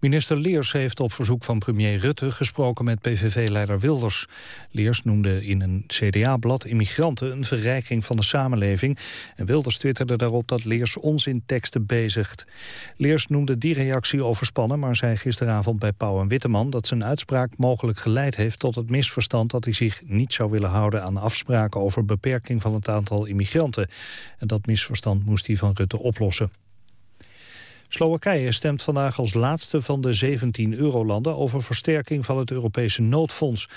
Minister Leers heeft op verzoek van premier Rutte gesproken met PVV-leider Wilders. Leers noemde in een CDA-blad immigranten een verrijking van de samenleving. En Wilders twitterde daarop dat Leers onzinteksten bezigt. Leers noemde die reactie overspannen, maar zei gisteravond bij Pauw en Witteman... dat zijn uitspraak mogelijk geleid heeft tot het misverstand... dat hij zich niet zou willen houden aan afspraken over beperking van het aantal immigranten. En dat misverstand moest hij van Rutte oplossen. Slowakije stemt vandaag als laatste van de 17 eurolanden over versterking van het Europese noodfonds.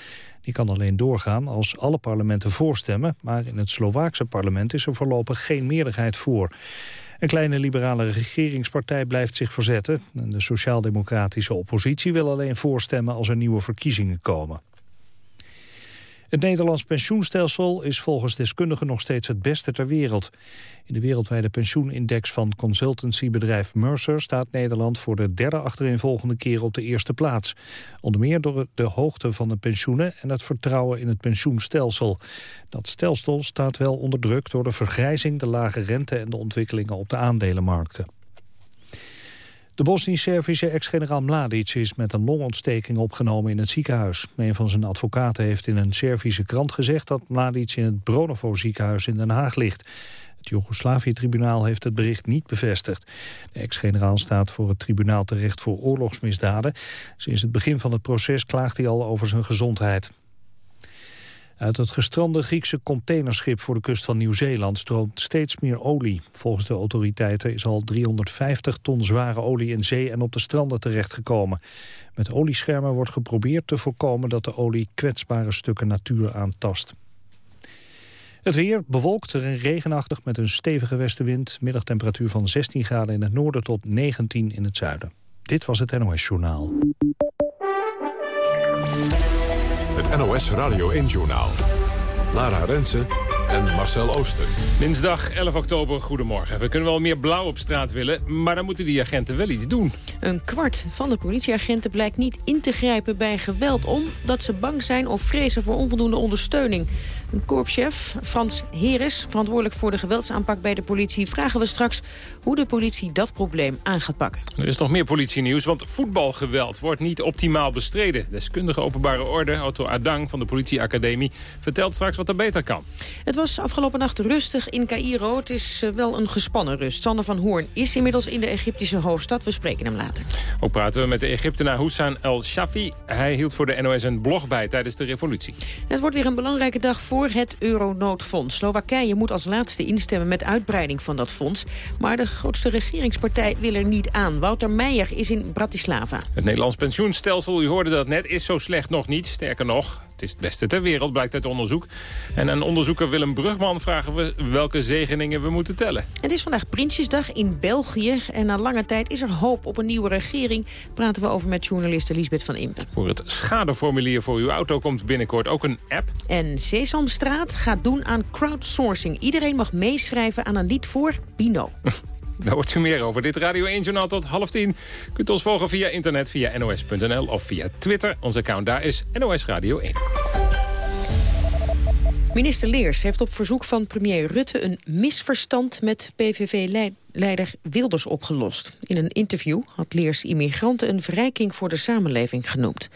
Die kan alleen doorgaan als alle parlementen voorstemmen, maar in het Slovaakse parlement is er voorlopig geen meerderheid voor. Een kleine liberale regeringspartij blijft zich verzetten. En de sociaal-democratische oppositie wil alleen voorstemmen als er nieuwe verkiezingen komen. Het Nederlands pensioenstelsel is volgens deskundigen nog steeds het beste ter wereld. In de wereldwijde pensioenindex van consultancybedrijf Mercer staat Nederland voor de derde achtereenvolgende keer op de eerste plaats. Onder meer door de hoogte van de pensioenen en het vertrouwen in het pensioenstelsel. Dat stelsel staat wel onder druk door de vergrijzing, de lage rente en de ontwikkelingen op de aandelenmarkten. De Bosnisch-Servische ex-generaal Mladic is met een longontsteking opgenomen in het ziekenhuis. Een van zijn advocaten heeft in een Servische krant gezegd dat Mladic in het Bronovo ziekenhuis in Den Haag ligt. Het Joegoslavië-tribunaal heeft het bericht niet bevestigd. De ex-generaal staat voor het tribunaal terecht voor oorlogsmisdaden. Sinds het begin van het proces klaagt hij al over zijn gezondheid. Uit het gestrande Griekse containerschip voor de kust van Nieuw-Zeeland stroomt steeds meer olie. Volgens de autoriteiten is al 350 ton zware olie in zee en op de stranden terechtgekomen. Met olieschermen wordt geprobeerd te voorkomen dat de olie kwetsbare stukken natuur aantast. Het weer bewolkt en regenachtig met een stevige westenwind. Middagtemperatuur van 16 graden in het noorden tot 19 in het zuiden. Dit was het NOS Journaal. Het NOS Radio 1-journaal. Lara Rensen en Marcel Ooster. Dinsdag 11 oktober, goedemorgen. We kunnen wel meer blauw op straat willen, maar dan moeten die agenten wel iets doen. Een kwart van de politieagenten blijkt niet in te grijpen bij geweld... omdat ze bang zijn of vrezen voor onvoldoende ondersteuning. Een korpschef, Frans Heres, verantwoordelijk voor de geweldsaanpak bij de politie... vragen we straks hoe de politie dat probleem aan gaat pakken. Er is nog meer politienieuws, want voetbalgeweld wordt niet optimaal bestreden. Deskundige openbare orde, Otto Adang van de politieacademie... vertelt straks wat er beter kan. Het was afgelopen nacht rustig in Cairo. Het is eh, wel een gespannen rust. Sander van Hoorn is inmiddels in de Egyptische hoofdstad. We spreken hem later. Ook praten we met de Egyptenaar Houssam El Shafi. Hij hield voor de NOS een blog bij tijdens de revolutie. Het wordt weer een belangrijke dag voor het Euronoodfonds. Slowakije moet als laatste instemmen met uitbreiding van dat fonds. Maar de grootste regeringspartij wil er niet aan. Wouter Meijer is in Bratislava. Het Nederlands pensioenstelsel, u hoorde dat net, is zo slecht nog niet. Sterker nog, het is het beste ter wereld, blijkt uit onderzoek. En aan onderzoeker Willem Brugman vragen we welke zegeningen we moeten tellen. Het is vandaag Prinsjesdag in België. En na lange tijd is er hoop op een nieuwe regering. Praten we over met journaliste Lisbeth van Impen. Voor het schadeformulier voor uw auto komt binnenkort ook een app. En Sesamstraat gaat doen aan crowdsourcing. Iedereen mag meeschrijven aan een lied voor Bino. Daar wordt u meer over. Dit Radio 1 Journaal tot half tien. Kunt ons volgen via internet, via nos.nl of via Twitter. Ons account daar is NOS Radio 1. Minister Leers heeft op verzoek van premier Rutte een misverstand met PVV-leider Wilders opgelost. In een interview had Leers immigranten een verrijking voor de samenleving genoemd.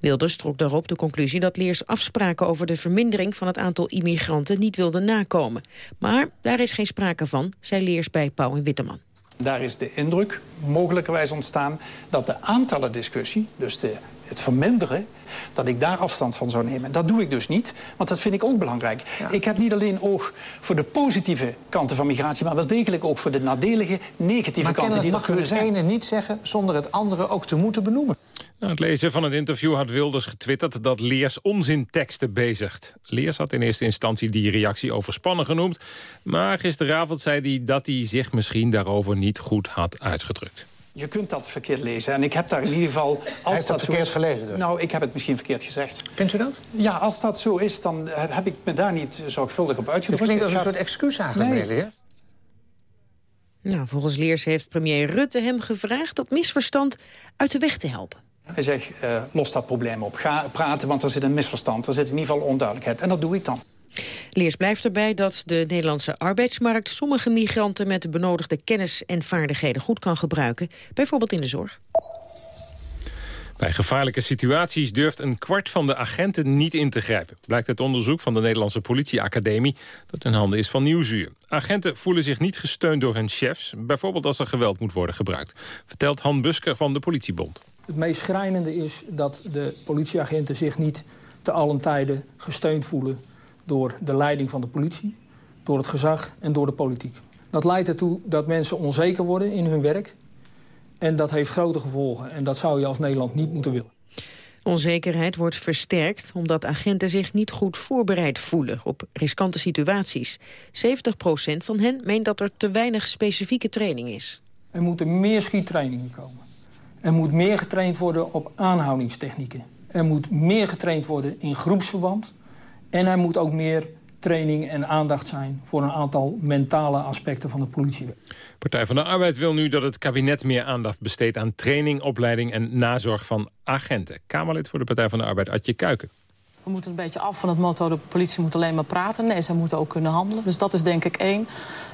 Wilders trok daarop de conclusie dat Leers afspraken over de vermindering van het aantal immigranten niet wilde nakomen. Maar daar is geen sprake van, zei Leers bij Pauw en Witteman. Daar is de indruk mogelijkerwijs ontstaan dat de aantallen discussie, dus de het verminderen, dat ik daar afstand van zou nemen. Dat doe ik dus niet, want dat vind ik ook belangrijk. Ik heb niet alleen oog voor de positieve kanten van migratie... maar wel degelijk ook voor de nadelige, negatieve kanten die er kunnen zijn. Maar het ene niet zeggen zonder het andere ook te moeten benoemen? Na het lezen van het interview had Wilders getwitterd dat Leers onzinteksten bezigt. Leers had in eerste instantie die reactie overspannen genoemd... maar gisteravond zei hij dat hij zich misschien daarover niet goed had uitgedrukt. Je kunt dat verkeerd lezen. En ik heb daar in ieder geval... Als Hij heeft dat verkeerd gelezen dus? Nou, ik heb het misschien verkeerd gezegd. Vindt u dat? Ja, als dat zo is, dan heb ik me daar niet zorgvuldig op uitgedrukt. Het klinkt als een soort excuus eigenlijk, nee. Nou, volgens Leers heeft premier Rutte hem gevraagd... dat misverstand uit de weg te helpen. Hij zegt, uh, los dat probleem op. Ga praten, want er zit een misverstand. Er zit in ieder geval onduidelijkheid. En dat doe ik dan. Leers blijft erbij dat de Nederlandse arbeidsmarkt... sommige migranten met de benodigde kennis en vaardigheden goed kan gebruiken. Bijvoorbeeld in de zorg. Bij gevaarlijke situaties durft een kwart van de agenten niet in te grijpen. Blijkt uit onderzoek van de Nederlandse politieacademie dat in handen is van Nieuwsuur. Agenten voelen zich niet gesteund door hun chefs, bijvoorbeeld als er geweld moet worden gebruikt. Vertelt Han Busker van de Politiebond. Het meest schrijnende is dat de politieagenten zich niet te allen tijden gesteund voelen door de leiding van de politie, door het gezag en door de politiek. Dat leidt ertoe dat mensen onzeker worden in hun werk en dat heeft grote gevolgen. En dat zou je als Nederland niet moeten willen. Onzekerheid wordt versterkt omdat agenten zich niet goed voorbereid voelen op riskante situaties. 70% van hen meent dat er te weinig specifieke training is. Er moeten meer schiettrainingen komen. Er moet meer getraind worden op aanhoudingstechnieken. Er moet meer getraind worden in groepsverband. En er moet ook meer training en aandacht zijn... voor een aantal mentale aspecten van de politie. Partij van de Arbeid wil nu dat het kabinet meer aandacht besteedt... aan training, opleiding en nazorg van agenten. Kamerlid voor de Partij van de Arbeid, Adje Kuiken. We moeten een beetje af van het motto... de politie moet alleen maar praten. Nee, zij moeten ook kunnen handelen. Dus dat is denk ik één.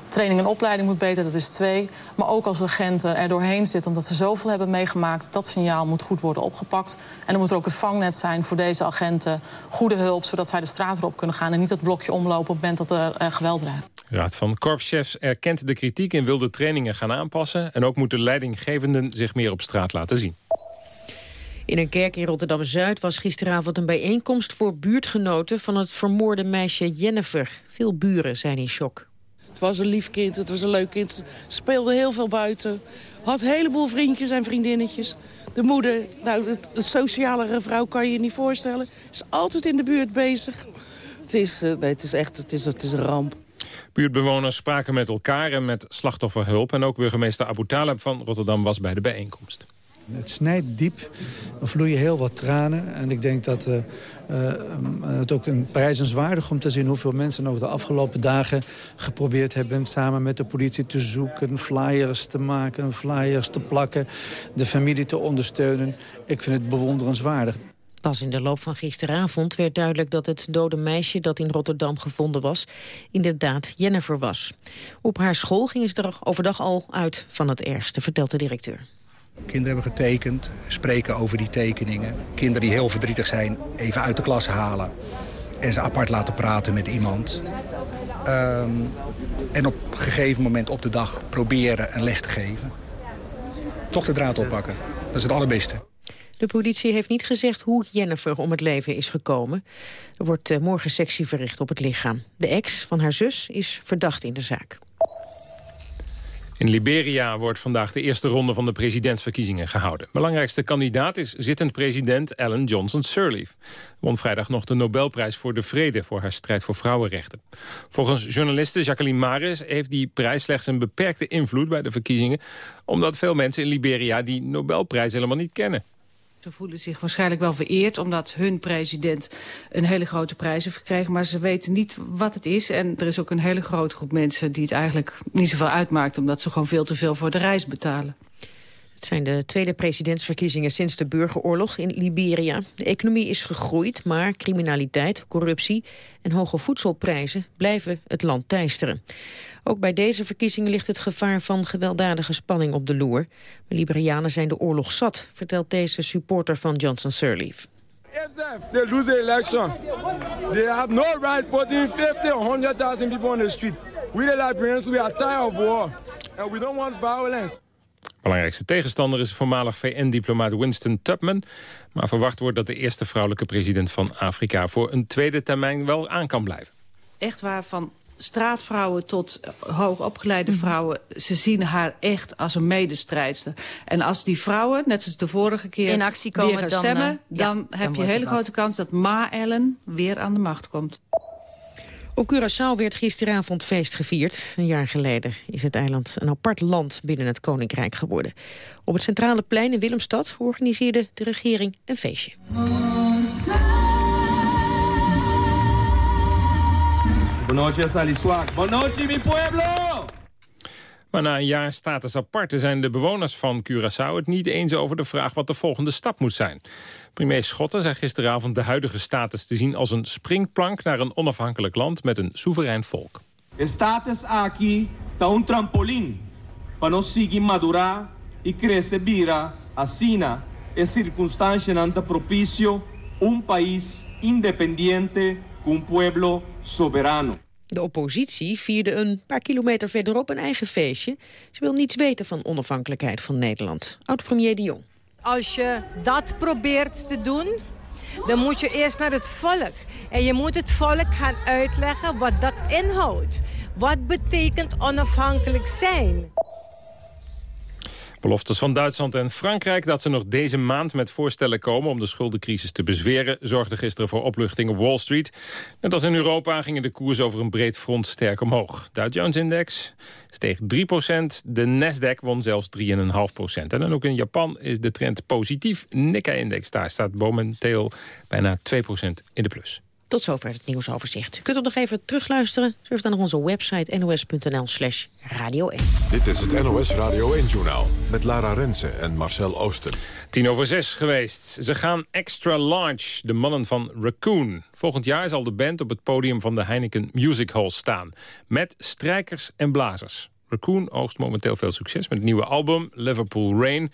Training en opleiding moet beter, dat is twee. Maar ook als agenten er doorheen zitten omdat ze zoveel hebben meegemaakt... dat signaal moet goed worden opgepakt. En dan moet er ook het vangnet zijn voor deze agenten. Goede hulp, zodat zij de straat erop kunnen gaan... en niet dat blokje omlopen op het moment dat er uh, geweld draait. Raad van Korpschefs erkent de kritiek en wil de trainingen gaan aanpassen. En ook moeten leidinggevenden zich meer op straat laten zien. In een kerk in Rotterdam-Zuid was gisteravond een bijeenkomst voor buurtgenoten van het vermoorde meisje Jennifer. Veel buren zijn in shock. Het was een lief kind, het was een leuk kind. Ze speelde heel veel buiten. Had een heleboel vriendjes en vriendinnetjes. De moeder, nou, het, het socialere vrouw kan je je niet voorstellen. Is altijd in de buurt bezig. Het is, uh, nee, het is echt het is, het is een ramp. Buurtbewoners spraken met elkaar en met slachtofferhulp. En ook burgemeester Abu Talib van Rotterdam was bij de bijeenkomst. Het snijdt diep, er vloeien heel wat tranen. En ik denk dat uh, uh, het ook een prijzenswaardig om te zien... hoeveel mensen nog de afgelopen dagen geprobeerd hebben... samen met de politie te zoeken, flyers te maken, flyers te plakken... de familie te ondersteunen. Ik vind het bewonderenswaardig. Pas in de loop van gisteravond werd duidelijk dat het dode meisje dat in Rotterdam gevonden was, inderdaad Jennifer was. Op haar school gingen ze er overdag al uit van het ergste, vertelt de directeur. Kinderen hebben getekend, spreken over die tekeningen. Kinderen die heel verdrietig zijn, even uit de klas halen. En ze apart laten praten met iemand. Um, en op een gegeven moment op de dag proberen een les te geven. Toch de draad oppakken. Dat is het allerbeste. De politie heeft niet gezegd hoe Jennifer om het leven is gekomen. Er wordt morgen sectie verricht op het lichaam. De ex van haar zus is verdacht in de zaak. In Liberia wordt vandaag de eerste ronde van de presidentsverkiezingen gehouden. Belangrijkste kandidaat is zittend president Ellen Johnson Sirleaf. Won vrijdag nog de Nobelprijs voor de Vrede voor haar strijd voor vrouwenrechten. Volgens journaliste Jacqueline Maris heeft die prijs slechts een beperkte invloed bij de verkiezingen... omdat veel mensen in Liberia die Nobelprijs helemaal niet kennen. Ze voelen zich waarschijnlijk wel vereerd omdat hun president een hele grote prijs heeft gekregen. Maar ze weten niet wat het is. En er is ook een hele grote groep mensen die het eigenlijk niet zoveel uitmaakt. Omdat ze gewoon veel te veel voor de reis betalen. Het zijn de tweede presidentsverkiezingen sinds de burgeroorlog in Liberia. De economie is gegroeid, maar criminaliteit, corruptie en hoge voedselprijzen blijven het land teisteren. Ook bij deze verkiezingen ligt het gevaar van gewelddadige spanning op de loer. Maar Liberianen zijn de oorlog zat, vertelt deze supporter van Johnson Sirleaf. If they lose the election, they have no right putting 50 or 100,000 people on the street. We the Liberians, we are tired of war. And we don't want violence. Belangrijkste tegenstander is voormalig VN-diplomaat Winston Tubman. Maar verwacht wordt dat de eerste vrouwelijke president van Afrika... voor een tweede termijn wel aan kan blijven. Echt waar, van straatvrouwen tot hoogopgeleide mhm. vrouwen... ze zien haar echt als een medestrijdster. En als die vrouwen, net zoals de vorige keer... in actie komen, gaan stemmen, dan, ja, heb je een hele grote kans dat Ma Ellen weer aan de macht komt. Op Curaçao werd gisteravond feest gevierd. Een jaar geleden is het eiland een apart land binnen het Koninkrijk geworden. Op het centrale plein in Willemstad organiseerde de regering een feestje. Buenas noches, mi pueblo! Maar na een jaar status aparte zijn de bewoners van Curaçao het niet eens over de vraag wat de volgende stap moet zijn. Premier Schotten zei gisteravond de huidige status te zien als een springplank naar een onafhankelijk land met een soeverein volk. De status aqui está un trampolim para nós seguir madurar e crescer vira assina e circunstância anta propicio un país independiente un pueblo soberano. De oppositie vierde een paar kilometer verderop een eigen feestje. Ze wil niets weten van onafhankelijkheid van Nederland. Oud-premier de Jong. Als je dat probeert te doen, dan moet je eerst naar het volk. En je moet het volk gaan uitleggen wat dat inhoudt. Wat betekent onafhankelijk zijn? Beloftes van Duitsland en Frankrijk dat ze nog deze maand met voorstellen komen om de schuldencrisis te bezweren, zorgde gisteren voor opluchting op Wall Street. Net als in Europa gingen de koers over een breed front sterk omhoog. Dow Jones-index steeg 3% de Nasdaq won zelfs 3,5% En dan ook in Japan is de trend positief. Nikkei-index daar staat momenteel bijna 2% in de plus. Tot zover het nieuwsoverzicht. U kunt het nog even terugluisteren. Surf dan naar onze website nos.nl slash radio 1. Dit is het NOS Radio 1-journaal met Lara Rensen en Marcel Oosten. Tien over zes geweest. Ze gaan extra large, de mannen van Raccoon. Volgend jaar zal de band op het podium van de Heineken Music Hall staan. Met strijkers en blazers. Raccoon oogst momenteel veel succes met het nieuwe album Liverpool Rain...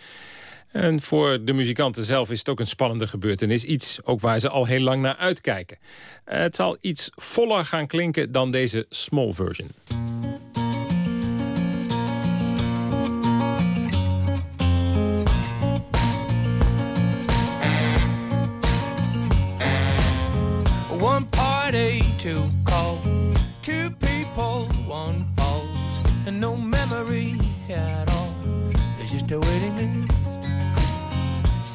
En voor de muzikanten zelf is het ook een spannende gebeurtenis. Iets ook waar ze al heel lang naar uitkijken. Het zal iets voller gaan klinken dan deze small version. One party to call, two people, one pause, and no memory at all. There's just a waiting.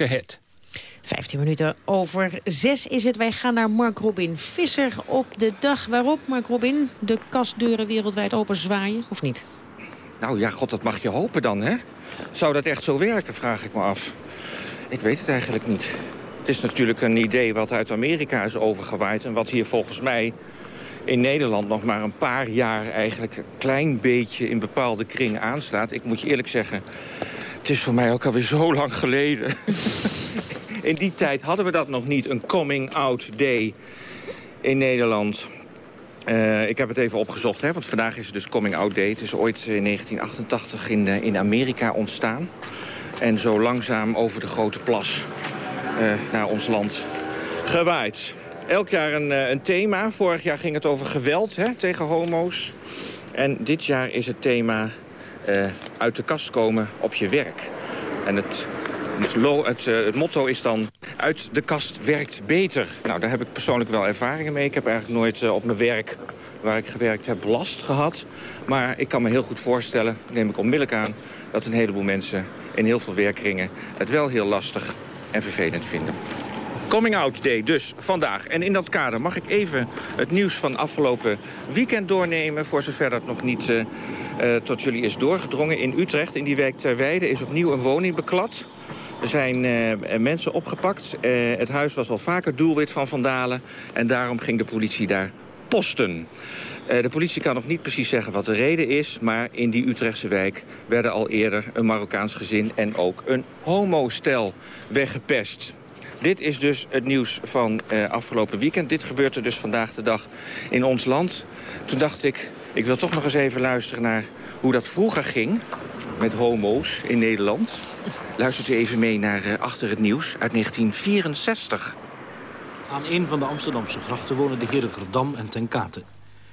Hit. 15 minuten over 6 is het. Wij gaan naar Mark Robin Visser op de dag waarop, Mark Robin, de kastdeuren wereldwijd open zwaaien, of niet? Nou ja, god, dat mag je hopen dan, hè? Zou dat echt zo werken, vraag ik me af. Ik weet het eigenlijk niet. Het is natuurlijk een idee wat uit Amerika is overgewaaid... en wat hier volgens mij in Nederland nog maar een paar jaar... eigenlijk een klein beetje in bepaalde kringen aanslaat. Ik moet je eerlijk zeggen, het is voor mij ook alweer zo lang geleden. in die tijd hadden we dat nog niet, een coming-out day in Nederland. Uh, ik heb het even opgezocht, hè, want vandaag is het dus Coming Out Day. Het is ooit in 1988 in, uh, in Amerika ontstaan. En zo langzaam over de grote plas uh, naar ons land gewaaid. Elk jaar een, een, thema. Vorig jaar ging het over geweld hè, tegen homo's. En dit jaar is het thema uit de kast komen op je werk. En het het, het, het, motto is dan, uit de kast werkt beter. Nou, daar heb ik persoonlijk wel ervaringen mee. Ik heb eigenlijk nooit op mijn werk, waar ik gewerkt heb, last gehad. Maar ik kan me heel goed voorstellen, neem ik onmiddellijk aan... dat een heleboel mensen in heel veel werkkringen het wel heel lastig en vervelend vinden. Coming Out Day dus vandaag. En in dat kader mag ik even het nieuws van afgelopen weekend doornemen... voor zover dat nog niet uh, uh, tot jullie is doorgedrongen. In Utrecht, in die wijk Terweide, is opnieuw een woning beklad. Er zijn uh, mensen opgepakt. Het huis was al vaker doelwit van vandalen. En daarom ging de politie daar posten. De politie kan nog niet precies zeggen wat de reden is... maar in die Utrechtse wijk werden al eerder een Marokkaans gezin... en ook een homostel weggepest. Dit is dus het nieuws van uh, afgelopen weekend. Dit gebeurt er dus vandaag de dag in ons land. Toen dacht ik, ik wil toch nog eens even luisteren naar hoe dat vroeger ging met homo's in Nederland. Luistert u even mee naar uh, Achter het Nieuws uit 1964. Aan een van de Amsterdamse grachten wonen de heren Verdam en Ten Kate.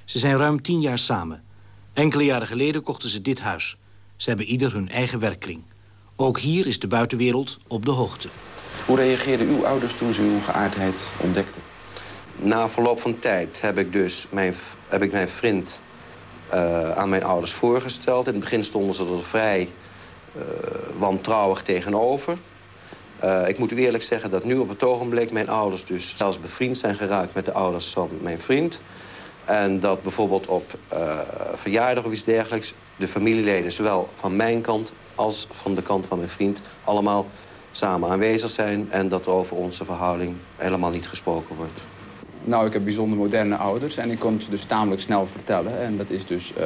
Ze zijn ruim tien jaar samen. Enkele jaren geleden kochten ze dit huis. Ze hebben ieder hun eigen werkkring. Ook hier is de buitenwereld op de hoogte. Hoe reageerden uw ouders toen ze uw geaardheid ontdekten? Na verloop van tijd heb ik dus mijn, heb ik mijn vriend uh, aan mijn ouders voorgesteld. In het begin stonden ze er vrij uh, wantrouwig tegenover. Uh, ik moet u eerlijk zeggen dat nu op het ogenblik mijn ouders dus zelfs bevriend zijn geraakt met de ouders van mijn vriend. En dat bijvoorbeeld op verjaardag of iets dergelijks de familieleden, zowel van mijn kant als van de kant van mijn vriend, allemaal samen aanwezig zijn. En dat er over onze verhouding helemaal niet gesproken wordt. Nou, ik heb bijzonder moderne ouders en ik kon het dus tamelijk snel vertellen. En dat is dus uh,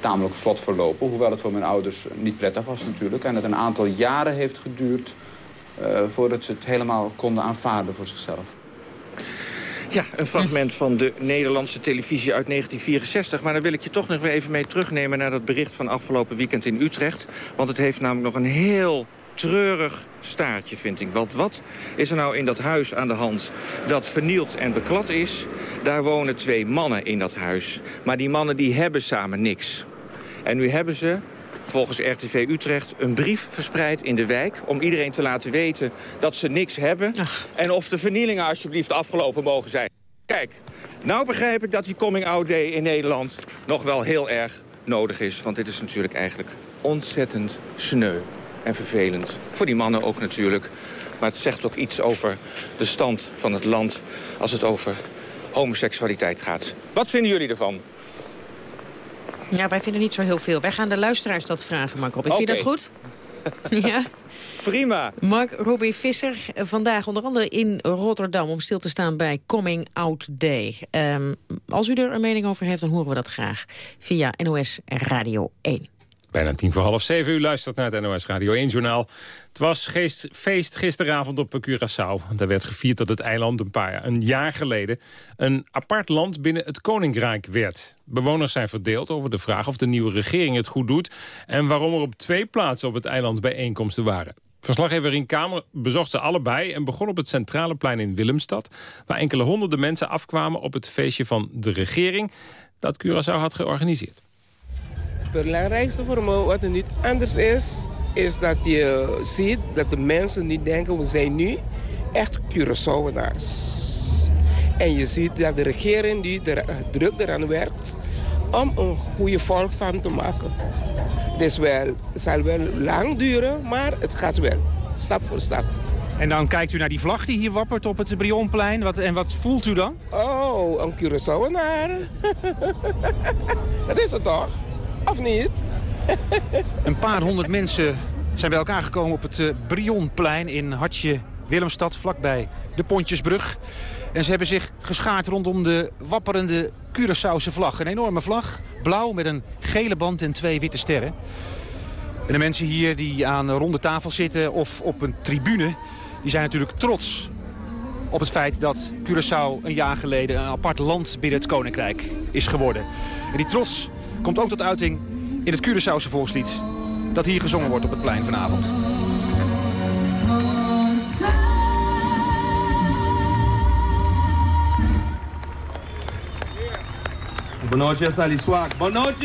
tamelijk vlot verlopen. Hoewel het voor mijn ouders niet prettig was natuurlijk. En het een aantal jaren heeft geduurd uh, voordat ze het helemaal konden aanvaarden voor zichzelf. Ja, een fragment van de Nederlandse televisie uit 1964. Maar dan wil ik je toch nog weer even mee terugnemen naar dat bericht van afgelopen weekend in Utrecht. Want het heeft namelijk nog een heel treurig staartje, vind ik. Want wat is er nou in dat huis aan de hand dat vernield en beklad is? Daar wonen twee mannen in dat huis. Maar die mannen die hebben samen niks. En nu hebben ze, volgens RTV Utrecht, een brief verspreid in de wijk... om iedereen te laten weten dat ze niks hebben... Ach. en of de vernielingen alsjeblieft afgelopen mogen zijn. Kijk, nou begrijp ik dat die coming-out day in Nederland nog wel heel erg nodig is. Want dit is natuurlijk eigenlijk ontzettend sneu en vervelend. Voor die mannen ook natuurlijk. Maar het zegt ook iets over de stand van het land als het over homoseksualiteit gaat. Wat vinden jullie ervan? Ja, wij vinden niet zo heel veel. Wij gaan de luisteraars dat vragen, Mark Robin. Vind je dat goed? ja. Prima. Mark Robin Visser, vandaag onder andere in Rotterdam... om stil te staan bij Coming Out Day. Um, als u er een mening over heeft, dan horen we dat graag via NOS Radio 1. Bijna tien voor half zeven. U luistert naar het NOS Radio 1-journaal. Het was feest gisteravond op Curaçao. Daar werd gevierd dat het eiland een paar een jaar geleden... een apart land binnen het Koninkrijk werd. Bewoners zijn verdeeld over de vraag of de nieuwe regering het goed doet... en waarom er op twee plaatsen op het eiland bijeenkomsten waren. Verslaggever in Kamer bezocht ze allebei... en begon op het centrale plein in Willemstad... waar enkele honderden mensen afkwamen op het feestje van de regering... dat Curaçao had georganiseerd. Het belangrijkste voor me, wat er niet anders is, is dat je ziet dat de mensen niet denken, we zijn nu echt Curaçaoenaars. En je ziet dat de regering die er druk eraan werkt om een goede volk van te maken. Het, is wel, het zal wel lang duren, maar het gaat wel. Stap voor stap. En dan kijkt u naar die vlag die hier wappert op het Brionplein. Wat, en wat voelt u dan? Oh, een Curaçaoenaar. dat is het toch? Of niet? een paar honderd mensen zijn bij elkaar gekomen op het Brionplein in Hartje Willemstad, vlakbij de Pontjesbrug. En ze hebben zich geschaard rondom de wapperende Curaçaose vlag. Een enorme vlag, blauw met een gele band en twee witte sterren. En de mensen hier die aan een ronde tafel zitten of op een tribune... die zijn natuurlijk trots op het feit dat Curaçao een jaar geleden... een apart land binnen het Koninkrijk is geworden. En die trots komt ook tot uiting in het Curaçaose volkslied... dat hier gezongen wordt op het plein vanavond.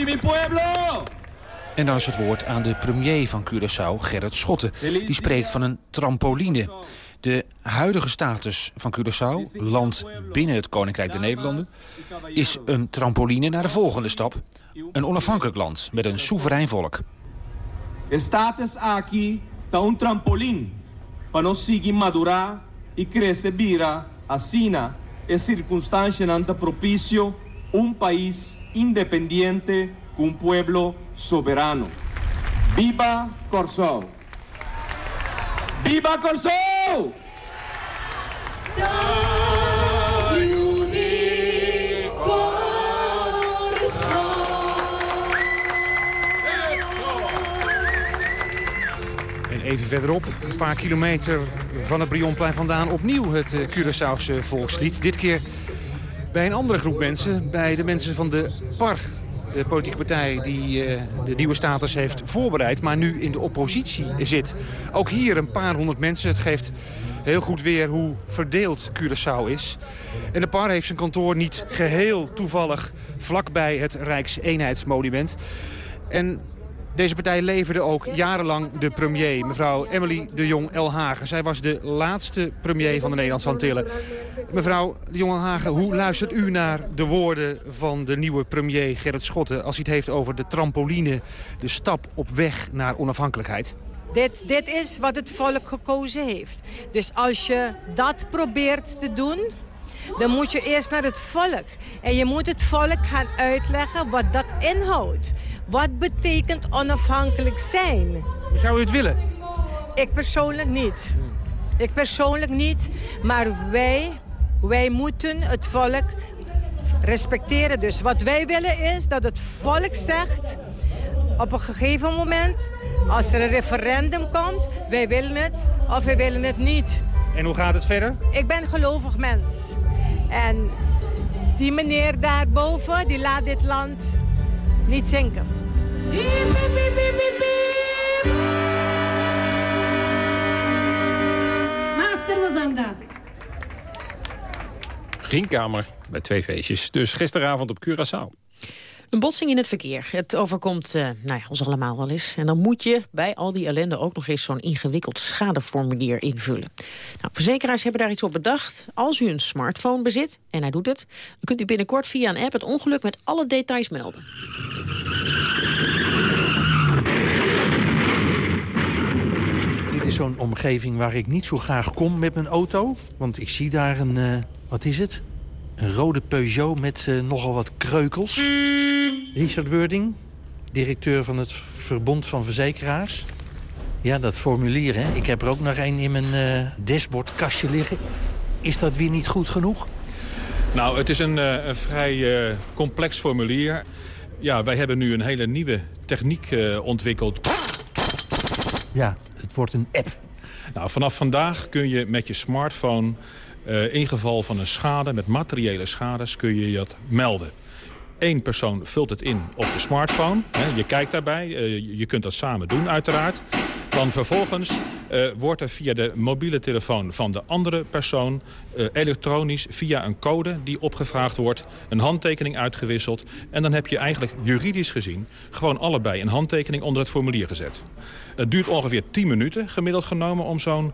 Mi pueblo! En dan is het woord aan de premier van Curaçao, Gerrit Schotten. Die spreekt van een trampoline. De huidige status van Curaçao, land binnen het Koninkrijk der Nederlanden... is een trampoline naar de volgende stap. Een onafhankelijk land met een soeverein volk. Status aqui tá um trampolim para nós seguir madurar e crescer vira assina e circunstância anda propício un país independiente con un pueblo soberano. ¡Viva Corsó! ¡Viva Corsó! Even verderop, een paar kilometer van het Brionplein vandaan... opnieuw het Curaçaose volkslied. Dit keer bij een andere groep mensen, bij de mensen van de PAR. De politieke partij die uh, de nieuwe status heeft voorbereid, maar nu in de oppositie zit. Ook hier een paar honderd mensen. Het geeft heel goed weer hoe verdeeld Curaçao is. En de PAR heeft zijn kantoor niet geheel toevallig vlakbij het Rijkseenheidsmonument. En deze partij leverde ook jarenlang de premier, mevrouw Emily de Jong Elhagen. Zij was de laatste premier van de Nederlandse Antillen. Mevrouw de Jong Elhagen, hoe luistert u naar de woorden van de nieuwe premier Gerrit Schotten... als hij het heeft over de trampoline, de stap op weg naar onafhankelijkheid? Dit, dit is wat het volk gekozen heeft. Dus als je dat probeert te doen, dan moet je eerst naar het volk. En je moet het volk gaan uitleggen wat dat inhoudt. Wat betekent onafhankelijk zijn? Zou u het willen? Ik persoonlijk niet. Ik persoonlijk niet. Maar wij, wij moeten het volk respecteren. Dus wat wij willen is dat het volk zegt... op een gegeven moment, als er een referendum komt... wij willen het of wij willen het niet. En hoe gaat het verder? Ik ben gelovig mens. En die meneer daarboven, die laat dit land niet zinken. Master Mazanda. Ringkamer bij twee feestjes. Dus gisteravond op Curaçao. Een botsing in het verkeer. Het overkomt uh, nou ja, ons allemaal wel eens. En dan moet je bij al die ellende ook nog eens zo'n ingewikkeld schadeformulier invullen. Nou, verzekeraars hebben daar iets op bedacht. Als u een smartphone bezit, en hij doet het... dan kunt u binnenkort via een app het ongeluk met alle details melden. Dit is zo'n omgeving waar ik niet zo graag kom met mijn auto. Want ik zie daar een, uh, wat is het? Een rode Peugeot met uh, nogal wat kreukels. Richard Wording, directeur van het Verbond van Verzekeraars. Ja, dat formulier, hè. Ik heb er ook nog één in mijn uh, dashboardkastje liggen. Is dat weer niet goed genoeg? Nou, het is een, uh, een vrij uh, complex formulier. Ja, wij hebben nu een hele nieuwe techniek ontwikkeld. Ja, het wordt een app. Nou, vanaf vandaag kun je met je smartphone... in geval van een schade, met materiële schades, kun je dat melden. Eén persoon vult het in op de smartphone. Je kijkt daarbij. Je kunt dat samen doen uiteraard. Dan vervolgens eh, wordt er via de mobiele telefoon van de andere persoon... Elektronisch via een code die opgevraagd wordt... een handtekening uitgewisseld. En dan heb je eigenlijk juridisch gezien... gewoon allebei een handtekening onder het formulier gezet. Het duurt ongeveer 10 minuten gemiddeld genomen om zo'n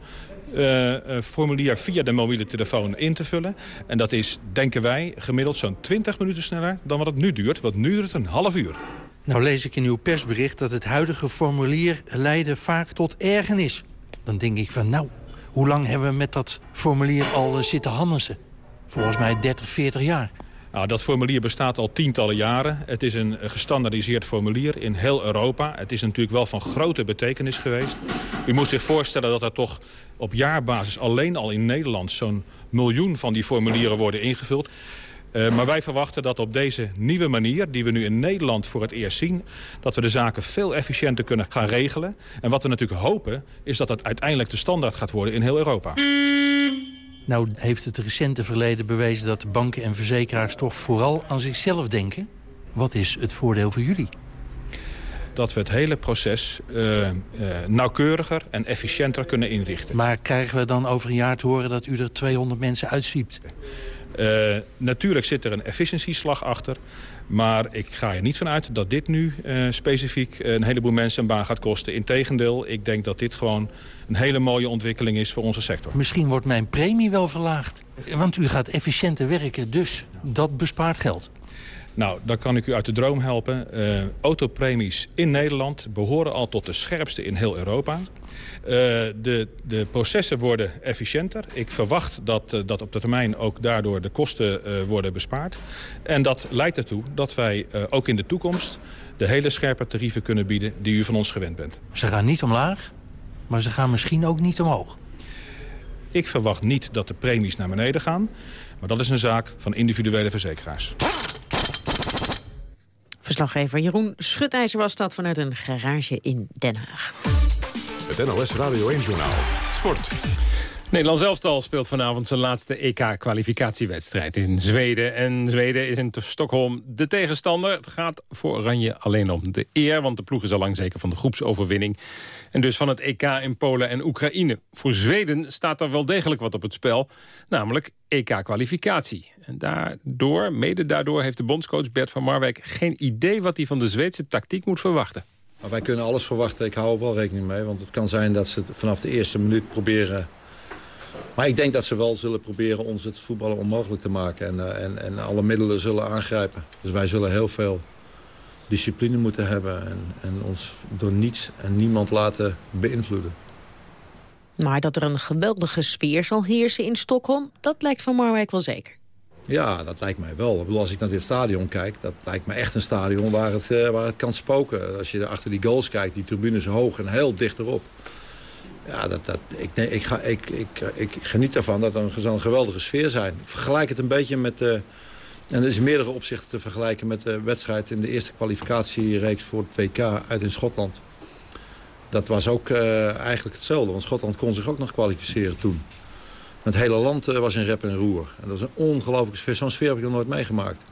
formulier via de mobiele telefoon in te vullen. En dat is, denken wij, gemiddeld zo'n 20 minuten sneller dan wat het nu duurt. Want nu duurt het een half uur. Nou lees ik in uw persbericht dat het huidige formulier leidde vaak tot ergernis. Dan denk ik van, nou, hoe lang hebben we met dat formulier al zitten hannesen? Volgens mij 30, 40 jaar. Nou, dat formulier bestaat al tientallen jaren. Het is een gestandardiseerd formulier in heel Europa. Het is natuurlijk wel van grote betekenis geweest. U moet zich voorstellen dat er toch op jaarbasis alleen al in Nederland... zo'n miljoen van die formulieren worden ingevuld. Uh, maar wij verwachten dat op deze nieuwe manier, die we nu in Nederland voor het eerst zien... dat we de zaken veel efficiënter kunnen gaan regelen. En wat we natuurlijk hopen, is dat het uiteindelijk de standaard gaat worden in heel Europa. Nou heeft het recente verleden bewezen dat banken en verzekeraars toch vooral aan zichzelf denken. Wat is het voordeel voor jullie? dat we het hele proces uh, uh, nauwkeuriger en efficiënter kunnen inrichten. Maar krijgen we dan over een jaar te horen dat u er 200 mensen uitsiept? Uh, natuurlijk zit er een efficiëntieslag achter. Maar ik ga er niet vanuit dat dit nu uh, specifiek een heleboel mensen een baan gaat kosten. Integendeel, ik denk dat dit gewoon een hele mooie ontwikkeling is voor onze sector. Misschien wordt mijn premie wel verlaagd. Want u gaat efficiënter werken, dus dat bespaart geld. Nou, dan kan ik u uit de droom helpen. Uh, autopremies in Nederland behoren al tot de scherpste in heel Europa. Uh, de, de processen worden efficiënter. Ik verwacht dat, uh, dat op de termijn ook daardoor de kosten worden bespaard. En dat leidt ertoe dat wij ook in de toekomst de hele scherpe tarieven kunnen bieden die u van ons gewend bent. Ze gaan niet omlaag, maar ze gaan misschien ook niet omhoog. Ik verwacht niet dat de premies naar beneden gaan. Maar dat is een zaak van individuele verzekeraars. Verslaggever Jeroen Schutijzer was dat vanuit een garage in Den Haag. Het NOS Radio 1-journaal. Sport. Nederland elftal speelt vanavond zijn laatste EK-kwalificatiewedstrijd in Zweden. En Zweden is in Stockholm de tegenstander. Het gaat voor Oranje alleen om de eer, want de ploeg is al lang zeker van de groepsoverwinning. En dus van het EK in Polen en Oekraïne. Voor Zweden staat er wel degelijk wat op het spel, namelijk EK-kwalificatie. En daardoor, mede daardoor, heeft de bondscoach Bert van Marwijk geen idee wat hij van de Zweedse tactiek moet verwachten. Maar wij kunnen alles verwachten, ik hou er wel rekening mee. Want het kan zijn dat ze vanaf de eerste minuut proberen maar ik denk dat ze wel zullen proberen ons het voetballen onmogelijk te maken. En, uh, en, en alle middelen zullen aangrijpen. Dus wij zullen heel veel discipline moeten hebben. En, en ons door niets en niemand laten beïnvloeden. Maar dat er een geweldige sfeer zal heersen in Stockholm... dat lijkt Van Marwijk wel zeker. Ja, dat lijkt mij wel. Ik als ik naar dit stadion kijk, dat lijkt me echt een stadion waar het, uh, waar het kan spoken. Als je achter die goals kijkt, die tribunes hoog en heel dicht erop. Ja, dat, dat, ik, nee, ik, ga, ik, ik, ik geniet ervan dat er een, geweldige sfeer zijn. Ik vergelijk het een beetje met... Uh, en er is in meerdere opzichten te vergelijken met de wedstrijd... in de eerste kwalificatiereeks voor het WK uit in Schotland. Dat was ook uh, eigenlijk hetzelfde, want Schotland kon zich ook nog kwalificeren toen. Het hele land uh, was in rep en roer. En dat was een ongelooflijke sfeer. Zo'n sfeer heb ik nog nooit meegemaakt.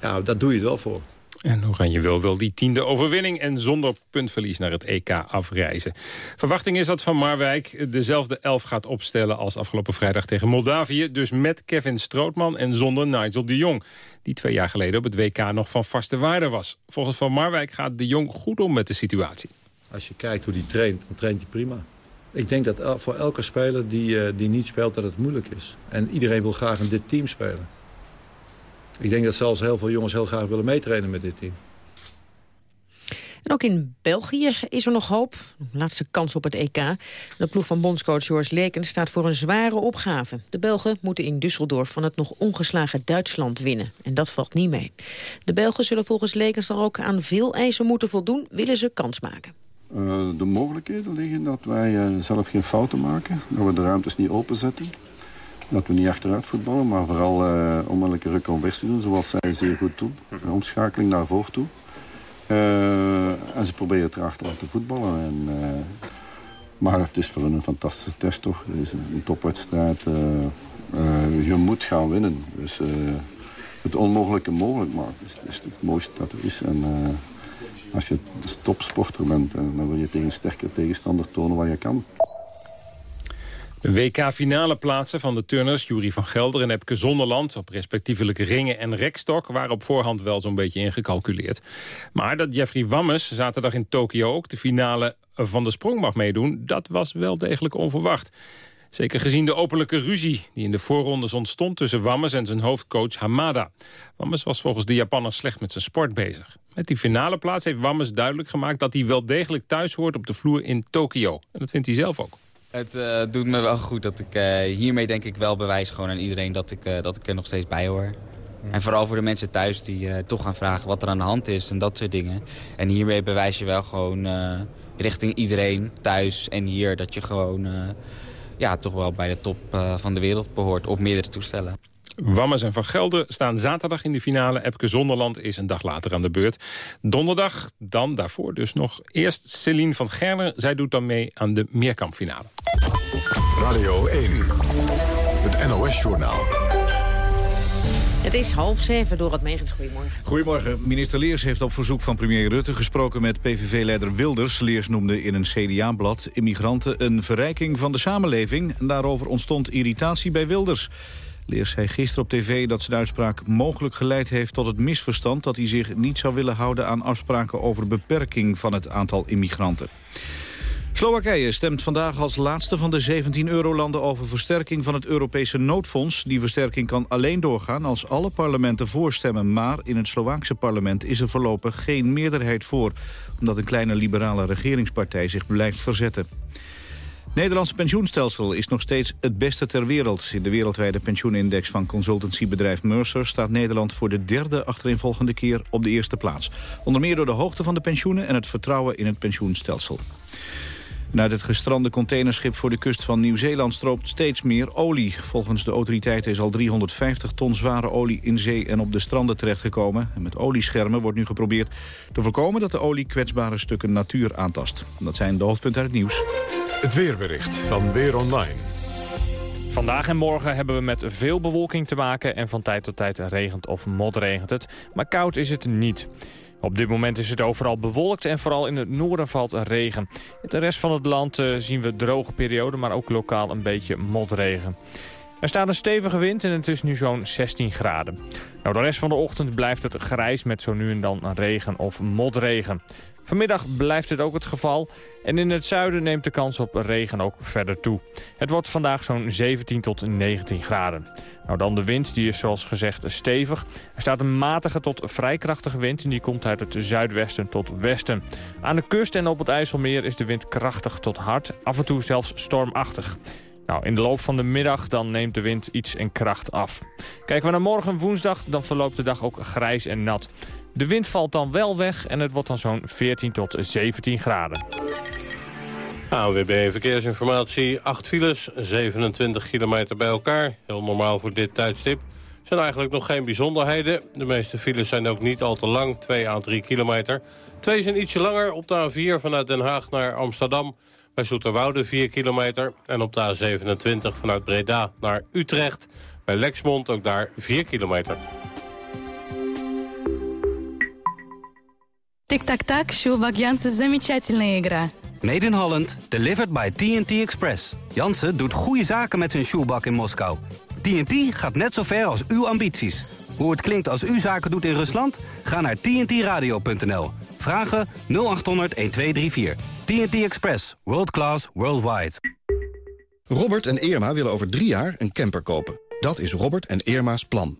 Ja, daar doe je het wel voor. En Oranje wil wel die tiende overwinning en zonder puntverlies naar het EK afreizen. Verwachting is dat Van Marwijk dezelfde elf gaat opstellen als afgelopen vrijdag tegen Moldavië. Dus met Kevin Strootman en zonder Nigel de Jong. Die twee jaar geleden op het WK nog van vaste waarde was. Volgens Van Marwijk gaat de Jong goed om met de situatie. Als je kijkt hoe hij traint, dan traint hij prima. Ik denk dat voor elke speler die, uh, die niet speelt dat het moeilijk is. En iedereen wil graag in dit team spelen. Ik denk dat zelfs heel veel jongens heel graag willen meetrainen met dit team. En ook in België is er nog hoop. Laatste kans op het EK. De ploeg van bondscoach George Leken staat voor een zware opgave. De Belgen moeten in Düsseldorf van het nog ongeslagen Duitsland winnen. En dat valt niet mee. De Belgen zullen volgens Lekens dan ook aan veel eisen moeten voldoen... willen ze kans maken. Uh, de mogelijkheden liggen dat wij uh, zelf geen fouten maken. Dat we de ruimtes niet openzetten. Dat we niet achteruit voetballen, maar vooral uh, onmiddellijke reconversie doen, zoals zij zeer goed doen. Een omschakeling naar voren toe. En ze proberen het erachter te voetballen. En, maar het is voor hen een fantastische test toch. Het is een topwedstrijd. je moet gaan winnen. Dus het onmogelijke mogelijk maken is, is het mooiste dat er is. En, als je topsporter bent, dan wil je tegen sterke tegenstander tonen wat je kan. De WK-finale plaatsen van de turners Jury van Gelder en Epke Zonderland... op respectievelijk ringen en rekstok waren op voorhand wel zo'n beetje ingecalculeerd. Maar dat Jeffrey Wammes zaterdag in Tokio ook de finale van de sprong mag meedoen... dat was wel degelijk onverwacht. Zeker gezien de openlijke ruzie die in de voorrondes ontstond... tussen Wammes en zijn hoofdcoach Hamada. Wammes was volgens de Japanners slecht met zijn sport bezig. Met die finale plaats heeft Wammes duidelijk gemaakt... dat hij wel degelijk thuis hoort op de vloer in Tokio. En dat vindt hij zelf ook. Het uh, doet me wel goed dat ik uh, hiermee denk ik wel bewijs gewoon aan iedereen dat ik, uh, dat ik er nog steeds bij hoor. En vooral voor de mensen thuis die toch gaan vragen wat er aan de hand is en dat soort dingen. En hiermee bewijs je wel gewoon richting iedereen thuis en hier dat je gewoon ja, toch wel bij de top van de wereld behoort op meerdere toestellen. Wammes en Van Gelder staan zaterdag in de finale. Epke Zonderland is een dag later aan de beurt. Donderdag, dan daarvoor dus nog eerst Celine van Gerner. Zij doet dan mee aan de meerkampfinale. Radio 1, het NOS-journaal. Het is half zeven door het Megens. Goedemorgen. Goedemorgen. Minister Leers heeft op verzoek van premier Rutte gesproken met PVV-leider Wilders. Leers noemde in een CDA-blad immigranten een verrijking van de samenleving. En daarover ontstond irritatie bij Wilders. Leers zei gisteren op tv dat zijn uitspraak mogelijk geleid heeft tot het misverstand... dat hij zich niet zou willen houden aan afspraken over beperking van het aantal immigranten. Slowakije stemt vandaag als laatste van de 17 eurolanden over versterking van het Europese noodfonds. Die versterking kan alleen doorgaan als alle parlementen voorstemmen. Maar in het Slovaakse parlement is er voorlopig geen meerderheid voor. Omdat een kleine liberale regeringspartij zich blijft verzetten. Het Nederlandse pensioenstelsel is nog steeds het beste ter wereld. In de wereldwijde pensioenindex van consultancybedrijf Mercer... staat Nederland voor de derde achtereenvolgende keer op de eerste plaats. Onder meer door de hoogte van de pensioenen en het vertrouwen in het pensioenstelsel. En uit het gestrande containerschip voor de kust van Nieuw-Zeeland stroomt steeds meer olie. Volgens de autoriteiten is al 350 ton zware olie in zee en op de stranden terechtgekomen. En met olieschermen wordt nu geprobeerd te voorkomen dat de olie kwetsbare stukken natuur aantast. Dat zijn de hoofdpunten uit het nieuws. Het weerbericht van Weer Online. Vandaag en morgen hebben we met veel bewolking te maken... en van tijd tot tijd regent of modregent het. Maar koud is het niet. Op dit moment is het overal bewolkt en vooral in het noorden valt regen. In de rest van het land uh, zien we droge perioden, maar ook lokaal een beetje motregen. Er staat een stevige wind en het is nu zo'n 16 graden. Nou, de rest van de ochtend blijft het grijs met zo nu en dan regen of motregen. Vanmiddag blijft dit ook het geval en in het zuiden neemt de kans op regen ook verder toe. Het wordt vandaag zo'n 17 tot 19 graden. Nou dan de wind, die is zoals gezegd stevig. Er staat een matige tot vrij krachtige wind en die komt uit het zuidwesten tot westen. Aan de kust en op het IJsselmeer is de wind krachtig tot hard, af en toe zelfs stormachtig. Nou, in de loop van de middag dan neemt de wind iets in kracht af. Kijken we naar morgen woensdag, dan verloopt de dag ook grijs en nat. De wind valt dan wel weg en het wordt dan zo'n 14 tot 17 graden. ANWB Verkeersinformatie, 8 files, 27 kilometer bij elkaar. Heel normaal voor dit tijdstip. Zijn eigenlijk nog geen bijzonderheden. De meeste files zijn ook niet al te lang, 2 à 3 kilometer. Twee zijn ietsje langer op de A4 vanuit Den Haag naar Amsterdam. Bij Zoeterwoude 4 kilometer. En op de A27 vanuit Breda naar Utrecht. Bij Lexmond ook daar 4 kilometer. Tic-tac-tac, Sjoelbak Jansen, замечательная игра. Made in Holland, delivered by TNT Express. Jansen doet goede zaken met zijn shoebak in Moskou. TNT gaat net zo ver als uw ambities. Hoe het klinkt als u zaken doet in Rusland? Ga naar tntradio.nl. Vragen 0800 1234. TNT Express. World class, worldwide. Robert en Irma willen over drie jaar een camper kopen. Dat is Robert en Irma's plan.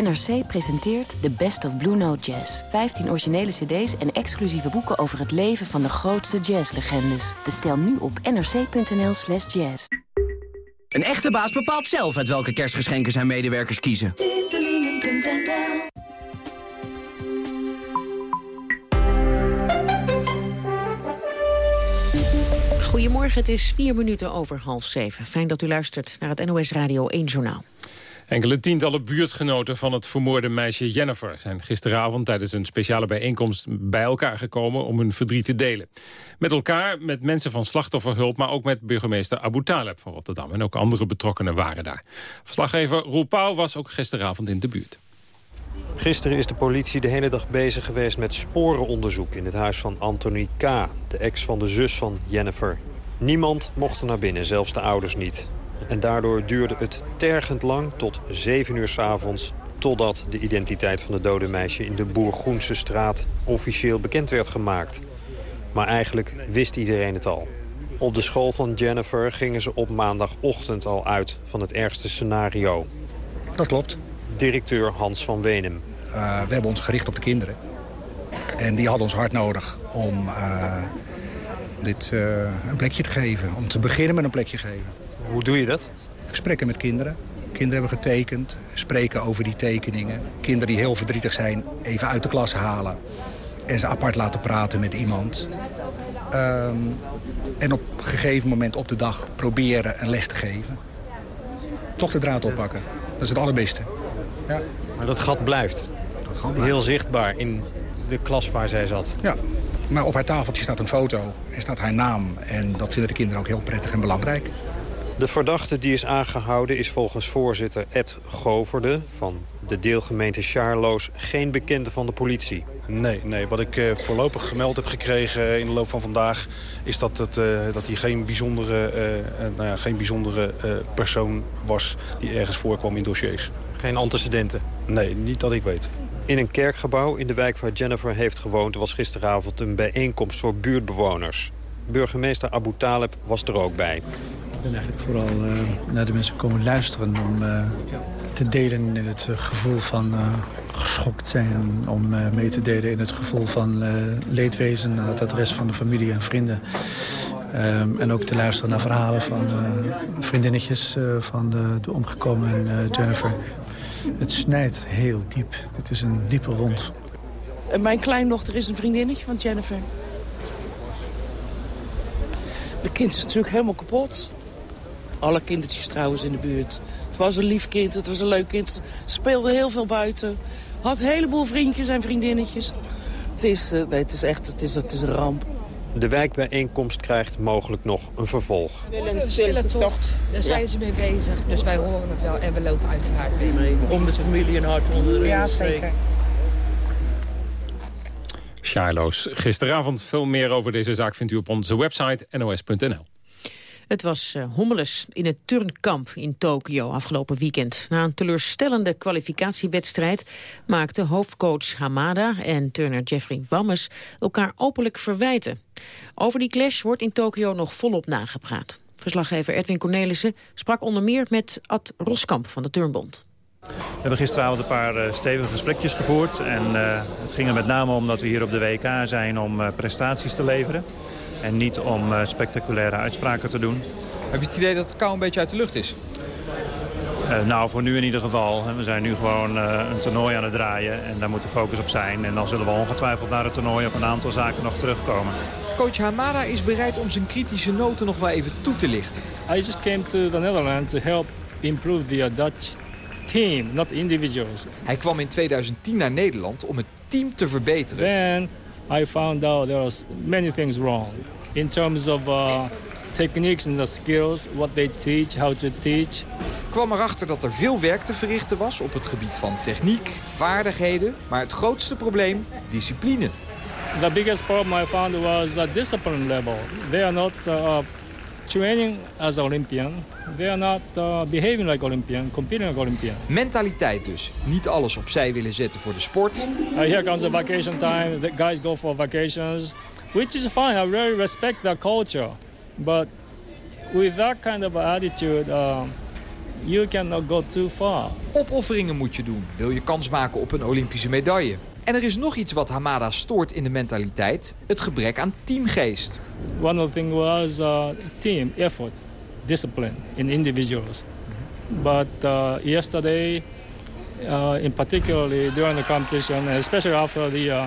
NRC presenteert The Best of Blue Note Jazz. 15 originele cd's en exclusieve boeken over het leven van de grootste jazzlegendes. Bestel nu op nrc.nl slash jazz. Een echte baas bepaalt zelf uit welke kerstgeschenken zijn medewerkers kiezen. Goedemorgen, het is vier minuten over half zeven. Fijn dat u luistert naar het NOS Radio 1 Journaal. Enkele tientallen buurtgenoten van het vermoorde meisje Jennifer... zijn gisteravond tijdens een speciale bijeenkomst bij elkaar gekomen... om hun verdriet te delen. Met elkaar, met mensen van slachtofferhulp... maar ook met burgemeester Abu Taleb van Rotterdam. En ook andere betrokkenen waren daar. Verslaggever Roel Pauw was ook gisteravond in de buurt. Gisteren is de politie de hele dag bezig geweest met sporenonderzoek... in het huis van Anthony K., de ex van de zus van Jennifer. Niemand mocht er naar binnen, zelfs de ouders niet. En daardoor duurde het tergend lang tot 7 uur s avonds... totdat de identiteit van de dode meisje in de Boergoense straat officieel bekend werd gemaakt. Maar eigenlijk wist iedereen het al. Op de school van Jennifer gingen ze op maandagochtend al uit van het ergste scenario. Dat klopt. Directeur Hans van Wenem. Uh, we hebben ons gericht op de kinderen. En die hadden ons hard nodig om uh, dit uh, een plekje te geven. Om te beginnen met een plekje geven. Hoe doe je dat? Gesprekken met kinderen. Kinderen hebben getekend, spreken over die tekeningen. Kinderen die heel verdrietig zijn, even uit de klas halen. En ze apart laten praten met iemand. Um, en op een gegeven moment op de dag proberen een les te geven. Toch de draad oppakken. Dat is het allerbeste. Ja. Maar dat gat blijft. Dat gat blijft. Heel zichtbaar in de klas waar zij zat. Ja, maar op haar tafeltje staat een foto. Er staat haar naam. En dat vinden de kinderen ook heel prettig en belangrijk. De verdachte die is aangehouden is volgens voorzitter Ed Goverde... van de deelgemeente Sjaarloos geen bekende van de politie. Nee, nee, wat ik uh, voorlopig gemeld heb gekregen in de loop van vandaag... is dat, het, uh, dat hij geen bijzondere, nou ja, geen bijzondere persoon was die ergens voorkwam in dossiers. Geen antecedenten? Nee, niet dat ik weet. In een kerkgebouw in de wijk waar Jennifer heeft gewoond... was gisteravond een bijeenkomst voor buurtbewoners. Burgemeester Abu Taleb was er ook bij. Ben eigenlijk vooral uh, naar de mensen komen luisteren... om uh, te delen in het gevoel van geschokt zijn. Om mee te delen in het gevoel van leedwezen... aan het adres van de familie en vrienden. Um, en ook te luisteren naar verhalen van vriendinnetjes van de, de omgekomen Jennifer. Het snijdt heel diep. Het is een diepe wond. Mijn kleindochter is een vriendinnetje van Jennifer. De kind is natuurlijk helemaal kapot. Alle kindertjes trouwens in de buurt. Het was een lief kind, het was een leuk kind. Speelde heel veel buiten. Had een heleboel vriendjes en vriendinnetjes. Het is, uh, nee, het is echt het is, het is een ramp. De wijkbijeenkomst krijgt mogelijk nog een vervolg. Een stille tocht, daar zijn ja. ze mee bezig. Dus wij horen het wel en we lopen uiteraard mee. Om de familie een hart onder de rug Ja, zeker. Sjaarloos. Gisteravond veel meer over deze zaak vindt u op onze website nos.nl. Het was uh, hommeles in het turnkamp in Tokio afgelopen weekend. Na een teleurstellende kwalificatiewedstrijd maakten hoofdcoach Hamada en turner Jeffrey Wammes elkaar openlijk verwijten. Over die clash wordt in Tokio nog volop nagepraat. Verslaggever Edwin Cornelissen sprak onder meer met Ad Roskamp van de Turnbond. We hebben gisteravond een paar uh, stevige gesprekjes gevoerd. En uh, het ging er met name om dat we hier op de WK zijn om prestaties te leveren. En niet om uh, spectaculaire uitspraken te doen. Heb je het idee dat het kou een beetje uit de lucht is? Uh, nou, voor nu in ieder geval. We zijn nu gewoon uh, een toernooi aan het draaien en daar moet de focus op zijn. En dan zullen we ongetwijfeld naar het toernooi op een aantal zaken nog terugkomen. Coach Hamada is bereid om zijn kritische noten nog wel even toe te lichten. I just came to the Netherlands to help improve the Dutch team, not individuals. Hij kwam in 2010 naar Nederland om het team te verbeteren. Then I found out there was many things wrong in terms of uh, techniques and the skills, what they teach, how to teach. kwam erachter dat er veel werk te verrichten was op het gebied van techniek, vaardigheden, maar het grootste probleem, discipline. The biggest problem I found was a discipline level. They are not uh, training as Olympian. They are not uh, behaving like Olympian, competing like Olympian. Mentaliteit dus. Niet alles opzij willen zetten voor de sport. Uh, here comes the vacation time. The guys go for vacations, which is fine. I really respect that culture. But with that kind of attitude, uh, you cannot go too far. Opofferingen moet je doen. Wil je kans maken op een Olympische medaille. En er is nog iets wat Hamada stoort in de mentaliteit. Het gebrek aan teamgeest. One of the things was uh, team effort, discipline in individuals. But uh, yesterday, uh, in particularly during the competition, especially after the uh,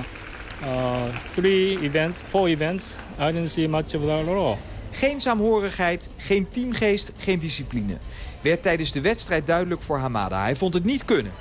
uh, three events, four events, I didn't see much of that at all. Geen saamhorigheid, geen teamgeest, geen discipline. werd tijdens de wedstrijd duidelijk voor Hamada. Hij vond het niet kunnen.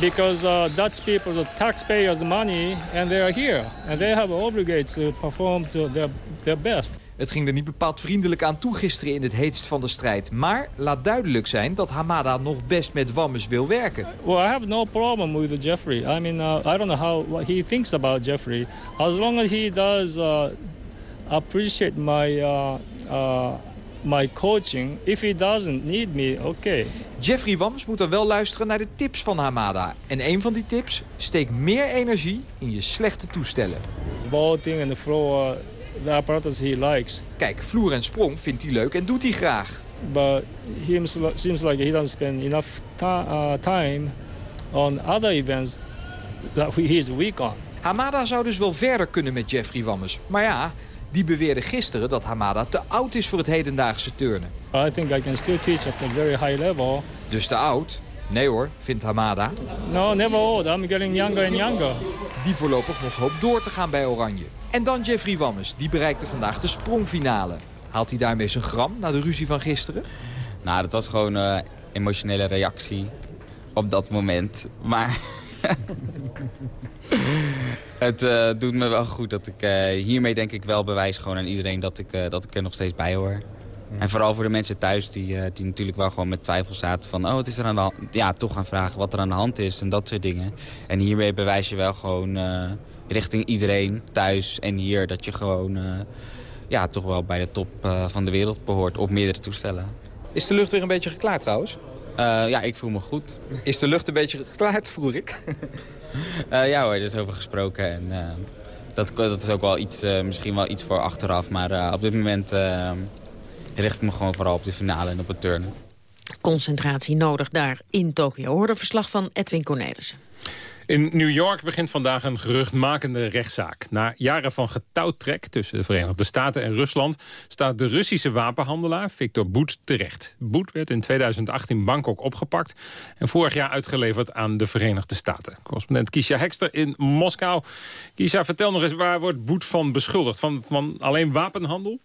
Because uh, Dutch people are taxpayers' money and they are here. And they have obligated to perform to their, their best. Het ging er niet bepaald vriendelijk aan toe gisteren in het heetst van de strijd. Maar laat duidelijk zijn dat Hamada nog best met Wammes wil werken. Well, I have no problem with Jeffrey. I mean, uh, I don't know how what he thinks about Jeffrey. As long as he does uh, appreciate my uh, uh, my coaching. If he doesn't need me, okay. Jeffrey Wams moet dan wel luisteren naar de tips van Hamada. En een van die tips, steek meer energie in je slechte toestellen. Vaulting and the floor, the apparatus he likes. Kijk, vloer en sprong vindt hij leuk en doet hij graag. But he seems like he doesn't spend enough uh, time on other events that he is weak on. Hamada zou dus wel verder kunnen met Jeffrey Wammes. Maar ja, die beweerde gisteren dat Hamada te oud is voor het hedendaagse turnen. I think I can still teach at a very high level. Dus te oud? Nee hoor, vindt Hamada. No, never old. I'm getting younger and younger. Die voorlopig nog hoopt door te gaan bij Oranje. En dan Jeffrey Wammes, die bereikte vandaag de sprongfinale. Haalt hij daarmee zijn gram na de ruzie van gisteren? Nou, dat was gewoon een uh, emotionele reactie op dat moment. Maar het uh, doet me wel goed dat ik uh, hiermee denk ik wel bewijs gewoon aan iedereen dat ik, uh, dat ik er nog steeds bij hoor. En vooral voor de mensen thuis die, die natuurlijk wel gewoon met twijfel zaten van... oh, wat is er aan de hand? Ja, toch gaan vragen wat er aan de hand is en dat soort dingen. En hiermee bewijs je wel gewoon richting iedereen thuis en hier... dat je gewoon ja, toch wel bij de top van de wereld behoort op meerdere toestellen. Is de lucht weer een beetje geklaard trouwens? ja, ik voel me goed. Is de lucht een beetje geklaard, vroeg ik? Uh, ja hoor, er is over gesproken. En, uh, dat, dat is ook wel iets, uh, misschien wel iets voor achteraf. Maar op dit moment richt ik me gewoon vooral op de finale en op het turnen. Concentratie nodig daar in Tokio. Hoorde verslag van Edwin Cornelissen. In New York begint vandaag een geruchtmakende rechtszaak. Na jaren van getouwtrek tussen de Verenigde Staten en Rusland... staat de Russische wapenhandelaar Victor Boet terecht. Boet werd in 2008 in Bangkok opgepakt... en vorig jaar uitgeleverd aan de Verenigde Staten. Correspondent Kisha Hekster in Moskou. Kisha, vertel nog eens, waar wordt Boet van beschuldigd? Van alleen wapenhandel?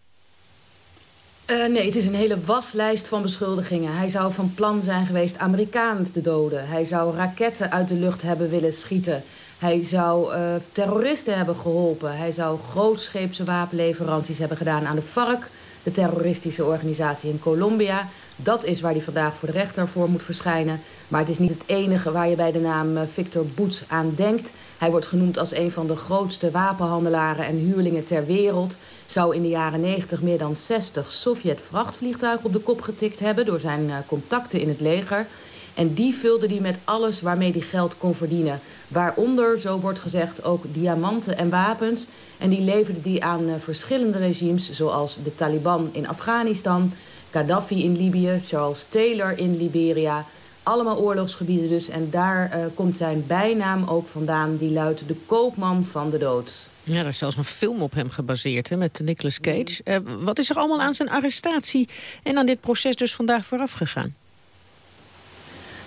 Uh, nee, het is een hele waslijst van beschuldigingen. Hij zou van plan zijn geweest Amerikanen te doden. Hij zou raketten uit de lucht hebben willen schieten. Hij zou uh, terroristen hebben geholpen. Hij zou grootscheepse wapenleveranties hebben gedaan aan de FARC... de terroristische organisatie in Colombia. Dat is waar hij vandaag voor de rechter voor moet verschijnen. Maar het is niet het enige waar je bij de naam eh, Victor Boet aan denkt. Hij wordt genoemd als een van de grootste wapenhandelaren en huurlingen ter wereld. Zou in de jaren 90 meer dan 60 Sovjet-vrachtvliegtuigen op de kop getikt hebben... door zijn uh, contacten in het leger. En die vulde hij met alles waarmee hij geld kon verdienen. Waaronder, zo wordt gezegd, ook diamanten en wapens. En die leverde hij aan uh, verschillende regimes... zoals de Taliban in Afghanistan, Gaddafi in Libië... Charles Taylor in Liberia... Allemaal oorlogsgebieden dus. En daar uh, komt zijn bijnaam ook vandaan. Die luidt de koopman van de dood. Ja, er is zelfs een film op hem gebaseerd hè, met Nicolas Cage. Uh, wat is er allemaal aan zijn arrestatie en aan dit proces dus vandaag vooraf gegaan?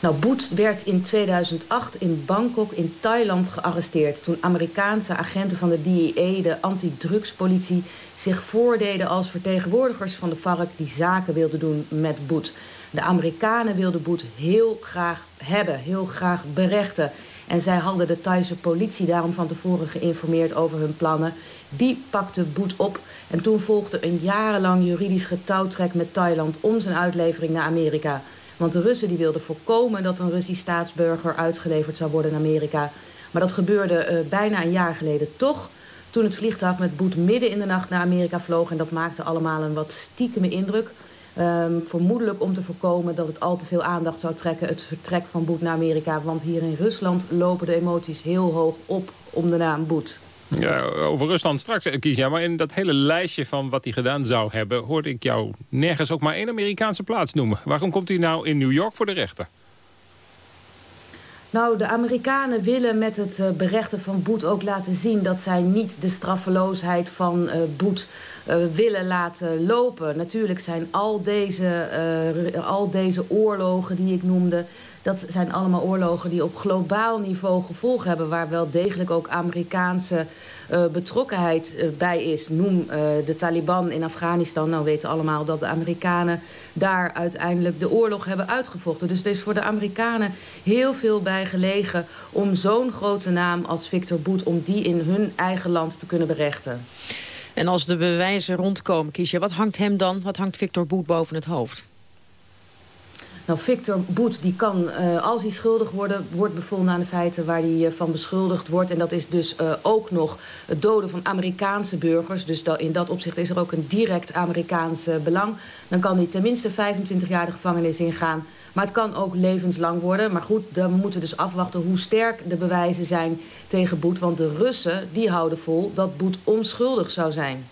Nou, Boet werd in 2008 in Bangkok in Thailand gearresteerd... toen Amerikaanse agenten van de DEA, de antidrugspolitie... zich voordeden als vertegenwoordigers van de FARC... die zaken wilden doen met Boet. De Amerikanen wilden Boet heel graag hebben, heel graag berechten. En zij hadden de Thaise politie daarom van tevoren geïnformeerd over hun plannen. Die pakte Boet op en toen volgde een jarenlang juridisch getouwtrek met Thailand... om zijn uitlevering naar Amerika... Want de Russen die wilden voorkomen dat een Russisch staatsburger uitgeleverd zou worden in Amerika. Maar dat gebeurde uh, bijna een jaar geleden toch. Toen het vliegtuig met Boet midden in de nacht naar Amerika vloog. En dat maakte allemaal een wat stiekeme indruk. Um, vermoedelijk om te voorkomen dat het al te veel aandacht zou trekken... het vertrek van Boet naar Amerika. Want hier in Rusland lopen de emoties heel hoog op om de naam Boet. Ja, over Rusland straks eh, kies ja, maar in dat hele lijstje van wat hij gedaan zou hebben... hoorde ik jou nergens ook maar één Amerikaanse plaats noemen. Waarom komt hij nou in New York voor de rechter? Nou, de Amerikanen willen met het uh, berechten van Boet ook laten zien... dat zij niet de straffeloosheid van uh, Boet willen laten lopen. Natuurlijk zijn al deze, al deze oorlogen die ik noemde... Dat zijn allemaal oorlogen die op globaal niveau gevolgen hebben... waar wel degelijk ook Amerikaanse uh, betrokkenheid bij is. Noem de Taliban in Afghanistan. Nou weten allemaal dat de Amerikanen daar uiteindelijk de oorlog hebben uitgevochten. Dus er is voor de Amerikanen heel veel bij gelegen... om zo'n grote naam als Victor Boet... om die in hun eigen land te kunnen berechten. En als de bewijzen rondkomen, Kiesje, wat hangt hem dan, wat hangt Victor Boet boven het hoofd? Nou, Victor Boet die kan, uh, als hij schuldig worden, wordt bevonden aan de feiten waar hij uh, van beschuldigd wordt. En dat is dus uh, ook nog het doden van Amerikaanse burgers. Dus in dat opzicht is er ook een direct Amerikaans belang. Dan kan hij tenminste 25 jaar de gevangenis ingaan. Maar het kan ook levenslang worden. Maar goed, dan moeten we dus afwachten hoe sterk de bewijzen zijn tegen Boet. Want de Russen die houden vol dat Boet onschuldig zou zijn.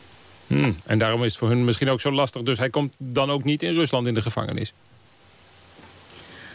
Hmm, en daarom is het voor hun misschien ook zo lastig. Dus hij komt dan ook niet in Rusland in de gevangenis.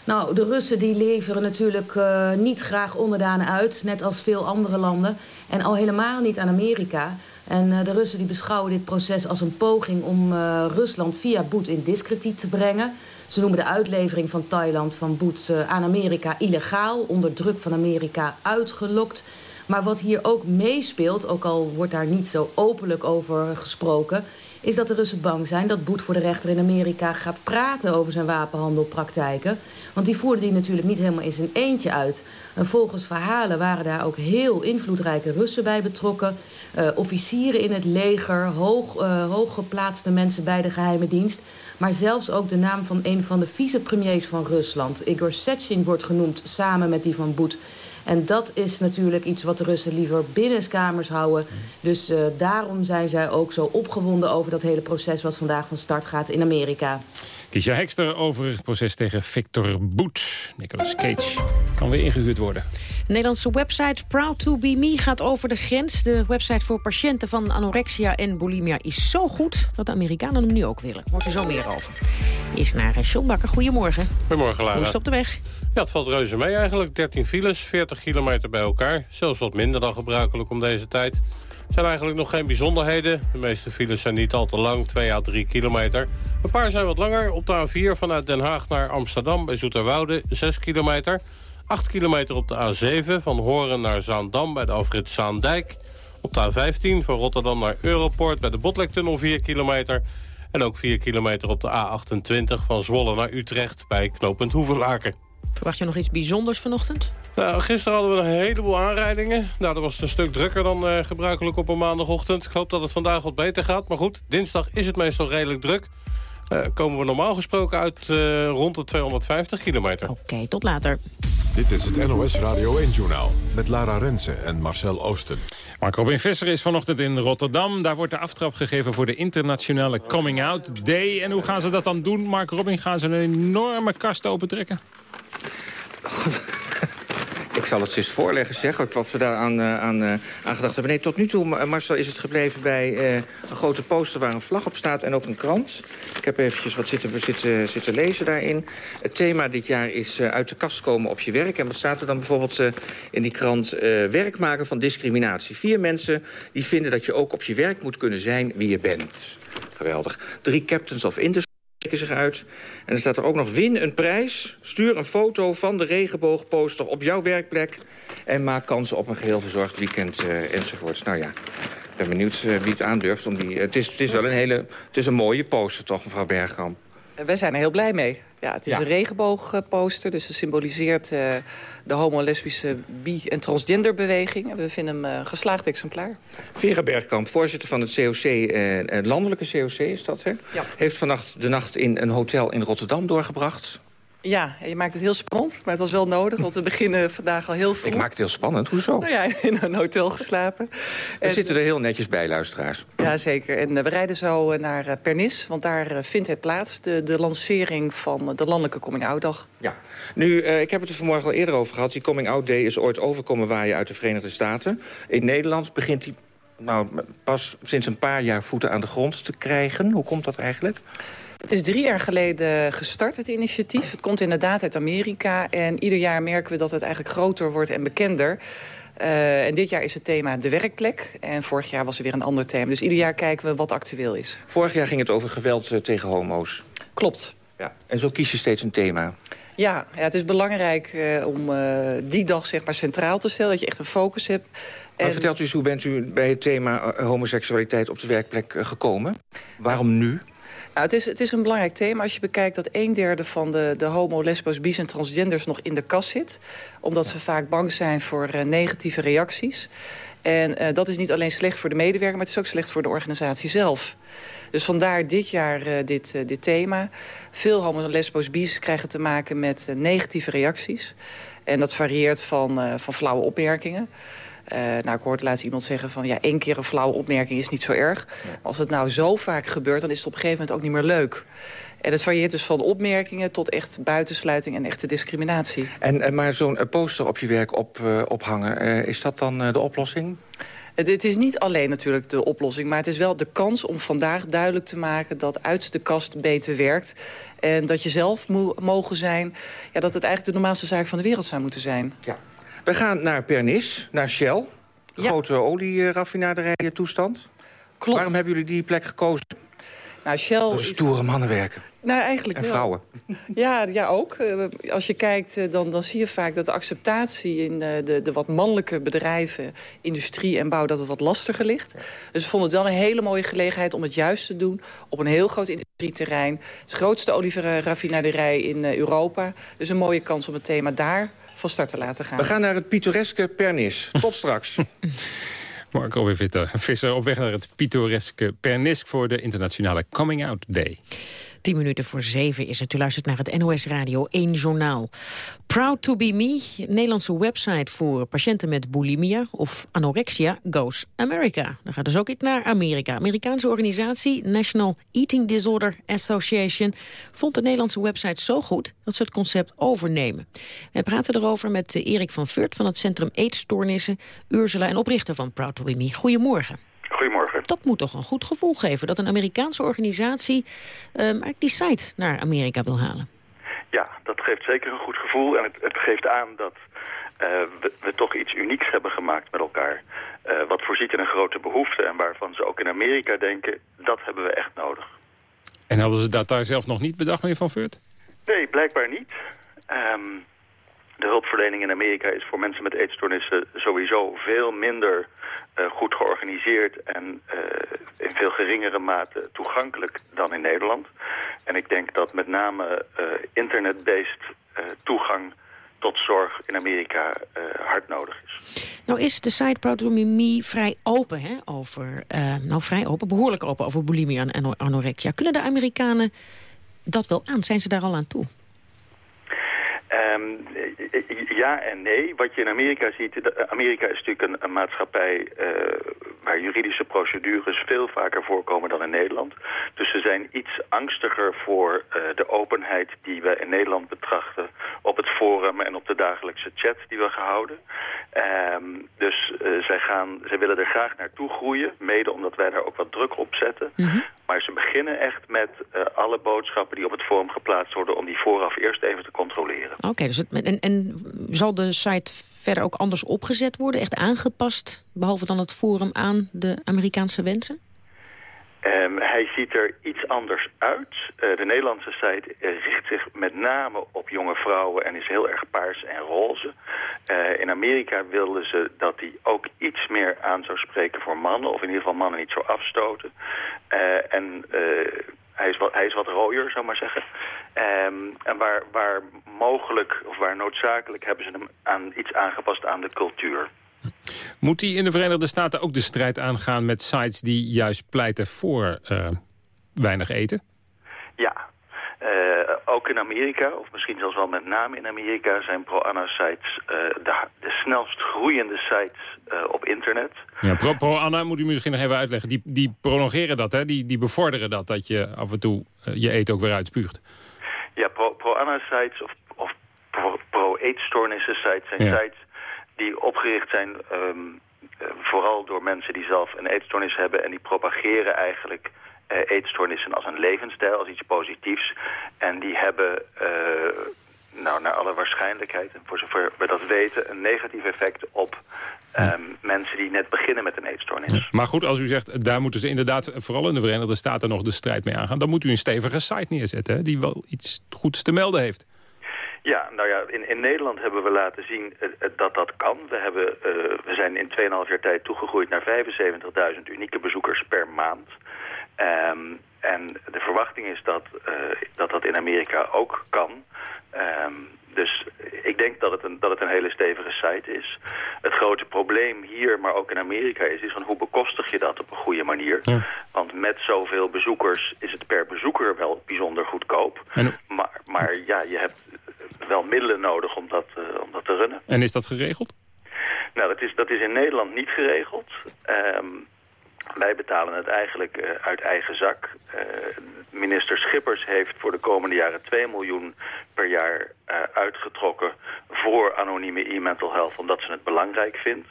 Nou, de Russen die leveren natuurlijk uh, niet graag onderdanen uit, net als veel andere landen. En al helemaal niet aan Amerika. En uh, de Russen die beschouwen dit proces als een poging om uh, Rusland via Boet in discrediet te brengen. Ze noemen de uitlevering van Thailand van Boet aan Amerika illegaal, onder druk van Amerika uitgelokt. Maar wat hier ook meespeelt, ook al wordt daar niet zo openlijk over gesproken is dat de Russen bang zijn dat Boet voor de rechter in Amerika gaat praten over zijn wapenhandelpraktijken. Want die voerde die natuurlijk niet helemaal in zijn eentje uit. En volgens verhalen waren daar ook heel invloedrijke Russen bij betrokken. Uh, officieren in het leger, hoog, uh, hooggeplaatste mensen bij de geheime dienst. Maar zelfs ook de naam van een van de vicepremiers van Rusland, Igor Sechin, wordt genoemd samen met die van Boet. En dat is natuurlijk iets wat de Russen liever binnenskamers houden. Dus uh, daarom zijn zij ook zo opgewonden over dat hele proces... wat vandaag van start gaat in Amerika. Kiesja Hekster over het proces tegen Victor Boet. Nicolas Cage kan weer ingehuurd worden. De Nederlandse website Proud to be me gaat over de grens. De website voor patiënten van anorexia en bulimia is zo goed... dat de Amerikanen hem nu ook willen. Hoort u zo meer over. Is naar John Bakker. Goedemorgen. Goedemorgen, Lara. Hoe is op de weg? Ja, het valt reuze mee eigenlijk. 13 files, 40 kilometer bij elkaar. Zelfs wat minder dan gebruikelijk om deze tijd. Er zijn eigenlijk nog geen bijzonderheden. De meeste files zijn niet al te lang, 2 à 3 kilometer. Een paar zijn wat langer. Op de A4 vanuit Den Haag naar Amsterdam bij Zoeterwoude, 6 kilometer. 8 kilometer op de A7 van Horen naar Zaandam bij de afrit Zaandijk. Op de A15 van Rotterdam naar Europort bij de Botlektunnel 4 kilometer. En ook 4 kilometer op de A28 van Zwolle naar Utrecht bij knooppunt Hoevenlaken. Verwacht je nog iets bijzonders vanochtend? Nou, gisteren hadden we een heleboel aanrijdingen. Nou, dat was een stuk drukker dan uh, gebruikelijk op een maandagochtend. Ik hoop dat het vandaag wat beter gaat. Maar goed, dinsdag is het meestal redelijk druk. Uh, komen we normaal gesproken uit uh, rond de 250 kilometer. Oké, okay, tot later. Dit is het NOS Radio 1-journaal met Lara Rensen en Marcel Oosten. Mark Robin Visser is vanochtend in Rotterdam. Daar wordt de aftrap gegeven voor de internationale Coming Out Day. En hoe gaan ze dat dan doen? Mark Robin, gaan ze een enorme kast opentrekken? Ik zal het eens voorleggen, zeg, wat we daar aan, uh, aan, uh, aan gedacht hebben. Nee, tot nu toe, Marcel, is het gebleven bij uh, een grote poster waar een vlag op staat en ook een krant. Ik heb eventjes wat zitten, zitten, zitten lezen daarin. Het thema dit jaar is uit de kast komen op je werk. En wat staat er dan bijvoorbeeld in die krant? werk maken van discriminatie. Vier mensen die vinden dat je ook op je werk moet kunnen zijn wie je bent. Geweldig. Drie captains of industry zich uit. En er staat er ook nog, win een prijs. Stuur een foto van de regenboogposter op jouw werkplek. En maak kansen op een geheel verzorgd weekend uh, enzovoorts. Nou ja, ik ben benieuwd uh, wie het aandurft. Om die, uh, het, is, het is wel een hele, het is een mooie poster toch, mevrouw Bergkamp? Wij zijn er heel blij mee. Ja, het is ja. een regenboogposter, dus het symboliseert de homo, lesbische, bi- en transgenderbeweging. We vinden hem een uh, geslaagd exemplaar. Vera Bergkamp, voorzitter van het COC, uh, het landelijke COC is dat, hè? Ja. Heeft vannacht de nacht in een hotel in Rotterdam doorgebracht. Ja, je maakt het heel spannend, maar het was wel nodig, want we beginnen vandaag al heel vroeg. Ik maak het heel spannend, hoezo? Nou ja, in een hotel geslapen. We en, zitten er heel netjes bij, luisteraars. Ja, zeker. En uh, we rijden zo naar uh, Pernis, want daar vindt het plaats, de, de lancering van de landelijke coming-out-dag. Ja. Nu, ik heb het er vanmorgen al eerder over gehad. Die coming-out day is ooit overkomen waaien uit de Verenigde Staten. In Nederland begint die nou, pas sinds een paar jaar voeten aan de grond te krijgen. Hoe komt dat eigenlijk? Het is drie jaar geleden gestart, het initiatief. Het komt inderdaad uit Amerika. En ieder jaar merken we dat het eigenlijk groter wordt en bekender. Uh, en dit jaar is het thema de werkplek. En vorig jaar was er weer een ander thema. Dus ieder jaar kijken we wat actueel is. Vorig jaar ging het over geweld uh, tegen homo's. Klopt. Ja. En zo kies je steeds een thema. Ja, ja het is belangrijk uh, om die dag zeg maar, centraal te stellen. Dat je echt een focus hebt. Maar vertelt u eens, hoe bent u bij het thema homoseksualiteit op de werkplek gekomen? Waarom nu? Nou, het, is, het is een belangrijk thema als je bekijkt dat een derde van de, de homo, lesbos, bis en transgenders nog in de kast zit. Omdat ze vaak bang zijn voor uh, negatieve reacties. En uh, dat is niet alleen slecht voor de medewerker, maar het is ook slecht voor de organisatie zelf. Dus vandaar dit jaar uh, dit, dit thema. Veel homo, lesbos, bis krijgen te maken met negatieve reacties. En dat varieert van, van flauwe opmerkingen. Uh, nou, ik hoorde laatst iemand zeggen van... ja, één keer een flauwe opmerking is niet zo erg. Als het nou zo vaak gebeurt, dan is het op een gegeven moment ook niet meer leuk. En het varieert dus van opmerkingen tot echt buitensluiting en echte discriminatie. En, en maar zo'n poster op je werk op, uh, ophangen, uh, is dat dan de oplossing? Het, het, is niet alleen natuurlijk de oplossing, maar het is wel de kans om vandaag duidelijk te maken dat uit de kast beter werkt. En dat je zelf mo mogen zijn, ja, dat het eigenlijk de normaalste zaak van de wereld zou moeten zijn. Ja. We gaan naar Pernis, naar Shell. De grote olieraffinaderij toestand. Klopt. Waarom hebben jullie die plek gekozen? Nou, Shell... stoere mannen werken. Nou, eigenlijk en vrouwen. Ja, ja, ook. Als je kijkt, dan, dan zie je vaak dat de acceptatie in de, de, de wat mannelijke bedrijven, industrie en bouw, dat het wat lastiger ligt. Dus we vonden het wel een hele mooie gelegenheid om het juist te doen op een heel groot industrieterrein. Het is de grootste olieraffinaderij in Europa. Dus een mooie kans om het thema daar van start te laten gaan. We gaan naar het pittoreske Pernis. Tot straks. Marco Visser op weg naar het pittoreske Pernis... voor de internationale Coming Out Day. 10 minuten voor zeven is het. U luistert naar het NOS Radio 1 Journaal. Proud to be me, Nederlandse website voor patiënten met bulimia of anorexia, goes America. Dan gaat dus ook iets naar Amerika. Amerikaanse organisatie National Eating Disorder Association vond de Nederlandse website zo goed dat ze het concept overnemen. We praten erover met Erik van Furt van het Centrum Eetstoornissen, Ursula en oprichter van Proud to be me. Goedemorgen. Dat moet toch een goed gevoel geven... dat een Amerikaanse organisatie um, eigenlijk die site naar Amerika wil halen. Ja, dat geeft zeker een goed gevoel. En het, het geeft aan dat uh, we, we, toch iets unieks hebben gemaakt met elkaar. Uh, wat voorziet in een grote behoefte en waarvan ze ook in Amerika denken... dat hebben we echt nodig. En hadden ze dat daar zelf nog niet bedacht, meneer Van Veurt? Nee, blijkbaar niet. Um, de hulpverlening in Amerika is voor mensen met eetstoornissen sowieso veel minder uh, goed georganiseerd en uh, in veel geringere mate toegankelijk dan in Nederland. En ik denk dat met name uh, internet-based toegang tot zorg in Amerika hard nodig is. Nou is de site vrij open hè, over, nou vrij open, behoorlijk open over bulimia en anorexia. Kunnen de Amerikanen dat wel aan? Zijn ze daar al aan toe? Um, ja en nee. Wat je in Amerika ziet, Amerika is natuurlijk een, maatschappij uh, waar juridische procedures veel vaker voorkomen dan in Nederland. Dus ze zijn iets angstiger voor uh, de openheid die we in Nederland betrachten op het forum en op de dagelijkse chat die we gehouden. Um, dus uh, zij, gaan, zij willen er graag naartoe groeien, mede omdat wij daar ook wat druk op zetten. -hmm. Maar ze beginnen echt met alle boodschappen die op het forum geplaatst worden om die vooraf eerst even te controleren. Oké, dus het, en, en zal de site verder ook anders opgezet worden? Echt aangepast, behalve dan het forum, aan de Amerikaanse wensen? Um, hij ziet er iets anders uit. Uh, de Nederlandse site richt zich met name op jonge vrouwen en is heel erg paars en roze. Uh, in Amerika wilden ze dat hij ook iets meer aan zou spreken voor mannen, of in ieder geval mannen niet zo afstoten. Uh, en hij is wat, hij is wat rooier, zou maar zeggen. Um, en waar, waar mogelijk of waar noodzakelijk hebben ze hem aan iets aangepast aan de cultuur. Moet hij in de Verenigde Staten ook de strijd aangaan met sites die juist pleiten voor uh, weinig eten? Ja, uh, ook in Amerika, of misschien zelfs wel met name in Amerika... zijn pro-Anna-sites uh, de, de, snelst groeiende sites op internet. Ja, Pro-Anna pro moet u misschien nog even uitleggen. Die, die prolongeren dat, hè? Die, die bevorderen dat, dat je af en toe je eten ook weer uitspuugt. Ja, pro-Anna-sites of, of pro-eetstoornissen-sites zijn ja. sites die opgericht zijn... Um, vooral door mensen die zelf een eetstoornis hebben... en die propageren eigenlijk uh, eetstoornissen als een levensstijl, als iets positiefs. En die hebben, uh, nou, naar alle waarschijnlijkheid, en voor zover we dat weten, een negatief effect op um, mensen die net beginnen met een eetstoornis. Ja. Maar goed, als u zegt, daar moeten ze inderdaad, vooral in de Verenigde Staten, nog de strijd mee aangaan. Dan moet u een stevige site neerzetten, hè, die wel iets goeds te melden heeft. Ja, nou ja, in, in Nederland hebben we laten zien uh, dat dat kan. We, hebben, uh, we zijn in 2,5 jaar tijd toegegroeid naar 75.000 unieke bezoekers per maand. Um, en de verwachting is dat, uh, dat dat in Amerika ook kan. Um, dus ik denk dat het, een, dat het een hele stevige site is. Het grote probleem hier, maar ook in Amerika, is, is van hoe bekostig je dat op een goede manier. Ja. Want met zoveel bezoekers is het per bezoeker wel bijzonder goedkoop. En... Maar, maar ja, je hebt middelen nodig om dat, uh, om dat te runnen. En is dat geregeld? Nou, dat is, dat is in Nederland niet geregeld. Um, wij betalen het eigenlijk uh, uit eigen zak. Uh, minister Schippers heeft voor de komende jaren 2 miljoen per jaar uh, uitgetrokken voor anonieme e-mental health, omdat ze het belangrijk vindt.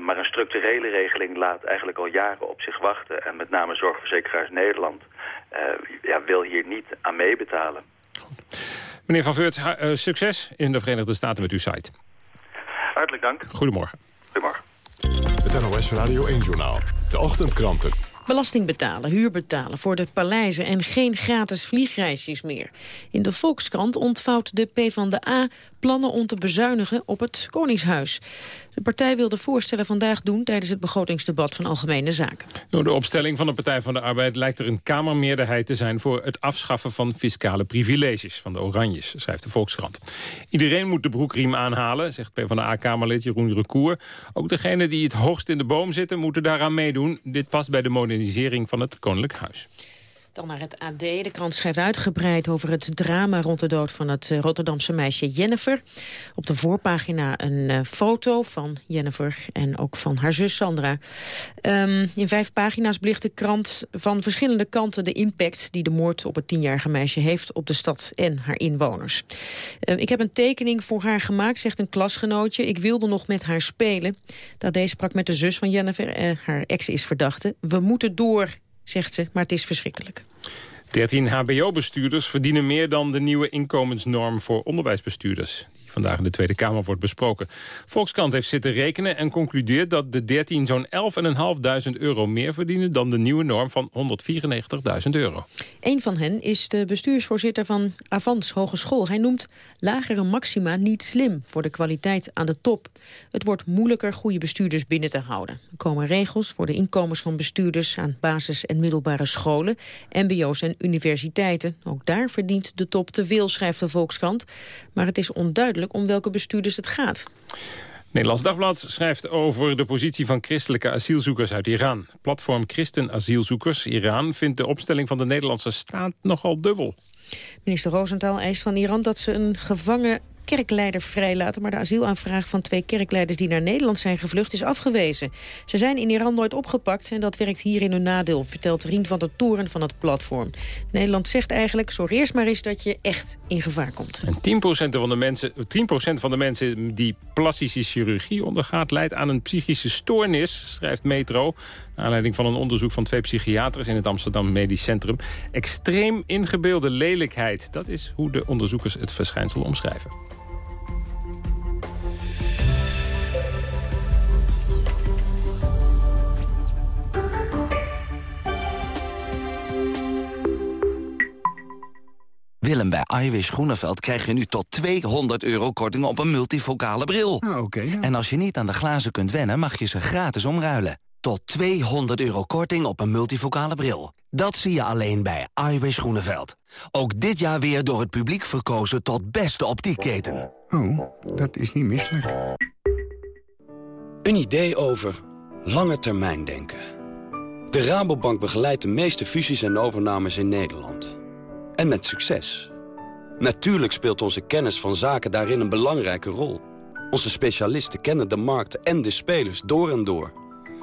maar een structurele regeling laat eigenlijk al jaren op zich wachten. En met name Zorgverzekeraars Nederland ja, wil hier niet aan meebetalen. Meneer Van Veurt, succes in de Verenigde Staten met uw site. Hartelijk dank. Goedemorgen. Goedemorgen. Het NOS Radio 1-journaal. De ochtendkranten. Belasting betalen, huur betalen voor de paleizen en geen gratis vliegreisjes meer. In de Volkskrant ontvouwt de PvdA plannen om te bezuinigen op het Koningshuis. De partij wil de voorstellen vandaag doen tijdens het begrotingsdebat van Algemene Zaken. Door de opstelling van de Partij van de Arbeid lijkt er een kamermeerderheid te zijn voor het afschaffen van fiscale privileges van de Oranjes, schrijft de Volkskrant. Iedereen moet de broekriem aanhalen, zegt PvdA-kamerlid Jeroen Recour. Ook degenen die het hoogst in de boom zitten moeten daaraan meedoen. Dit past bij de modernisering van het Koninklijk Huis. Dan naar het AD. De krant schrijft uitgebreid over het drama rond de dood van het Rotterdamse meisje Jennifer. Op de voorpagina een uh, foto van Jennifer en ook van haar zus Sandra. Um, in vijf pagina's belicht de krant van verschillende kanten de impact die de moord op het tienjarige meisje heeft op de stad en haar inwoners. Uh, ik heb een tekening voor haar gemaakt, zegt een klasgenootje. Ik wilde nog met haar spelen. Tadee sprak met de zus van Jennifer, uh, haar ex is verdachte. We moeten door zegt ze, maar het is verschrikkelijk. 13 hbo-bestuurders verdienen meer dan de nieuwe inkomensnorm voor onderwijsbestuurders vandaag in de Tweede Kamer wordt besproken. Volkskrant heeft zitten rekenen en concludeert dat de 13 zo'n 11.500 euro meer verdienen... dan de nieuwe norm van 194.000 euro. Een van hen is de bestuursvoorzitter van Avans Hogeschool. Hij noemt lagere maxima niet slim voor de kwaliteit aan de top. Het wordt moeilijker goede bestuurders binnen te houden. Er komen regels voor de inkomens van bestuurders aan basis- en middelbare scholen, mbo's en universiteiten. Ook daar verdient de top te veel, schrijft de Volkskrant. Maar het is onduidelijk om welke bestuurders het gaat. Nederlands Dagblad schrijft over de positie van christelijke asielzoekers uit Iran. Platform Christen Asielzoekers Iran vindt de opstelling van de Nederlandse staat nogal dubbel. Minister Rosenthal eist van Iran dat ze een gevangen kerkleider vrijlaten... maar de asielaanvraag van twee kerkleiders die naar Nederland zijn gevlucht is afgewezen. Ze zijn in Iran nooit opgepakt en dat werkt hier in hun nadeel... vertelt Rien van der Toren van het platform. Nederland zegt eigenlijk, zorg eerst maar eens dat je echt in gevaar komt. En 10% van de mensen, 10% van de mensen die plastische chirurgie ondergaat... leidt aan een psychische stoornis, schrijft Metro... Naar aanleiding van een onderzoek van twee psychiaters in het Amsterdam Medisch Centrum. Extreem ingebeelde lelijkheid. Dat is hoe de onderzoekers het verschijnsel omschrijven. Willem, bij Iwis Groeneveld krijg je nu tot 200 euro korting op een multifocale bril. Ah, oké. ja. En als je niet aan de glazen kunt wennen, mag je ze gratis omruilen. Tot 200 euro korting op een multifocale bril. Dat zie je alleen bij Iwis Groeneveld. Ook dit jaar weer door het publiek verkozen tot beste optiekketen. Oh, dat is niet misselijk. Een idee over lange termijn denken. De Rabobank begeleidt de meeste fusies en overnames in Nederland. En met succes. Natuurlijk speelt onze kennis van zaken daarin een belangrijke rol. Onze specialisten kennen de markt en de spelers door en door.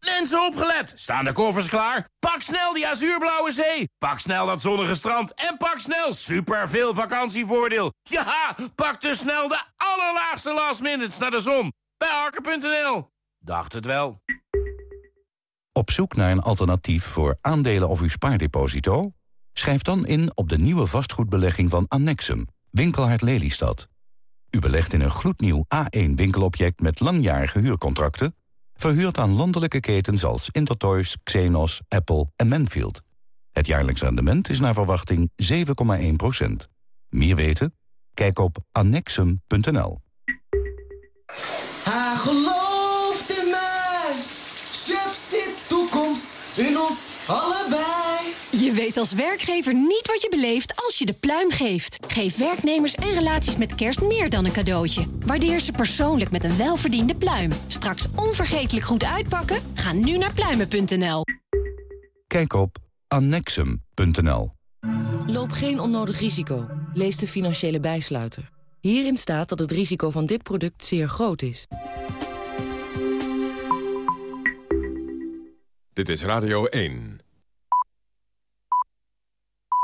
Mensen opgelet! Staan de koffers klaar? Pak snel die azuurblauwe zee! Pak snel dat zonnige strand! En pak snel super veel vakantievoordeel! Ja, pak dus snel de allerlaagste last minutes naar de zon! Bij Harker.nl. Dacht het wel. Op zoek naar een alternatief voor aandelen of uw spaardeposito? Schrijf dan in op de nieuwe vastgoedbelegging van Annexum, Winkelhard Lelystad. U belegt in een gloednieuw A1-winkelobject met langjarige huurcontracten... verhuurd aan landelijke ketens als Intertoys, Xenos, Apple en Manfield. Het jaarlijks rendement is naar verwachting 7,1% Meer weten? Kijk op annexum.nl. Hij gelooft in mij. Chef zit toekomst in ons allebei. Je weet als werkgever niet wat je beleeft als je de pluim geeft. Geef werknemers en relaties met kerst meer dan een cadeautje. Waardeer ze persoonlijk met een welverdiende pluim. Straks onvergetelijk goed uitpakken? Ga nu naar pluimen.nl. Kijk op annexum.nl. Loop geen onnodig risico. Lees de financiële bijsluiter. Hierin staat dat het risico van dit product zeer groot is. Dit is Radio 1.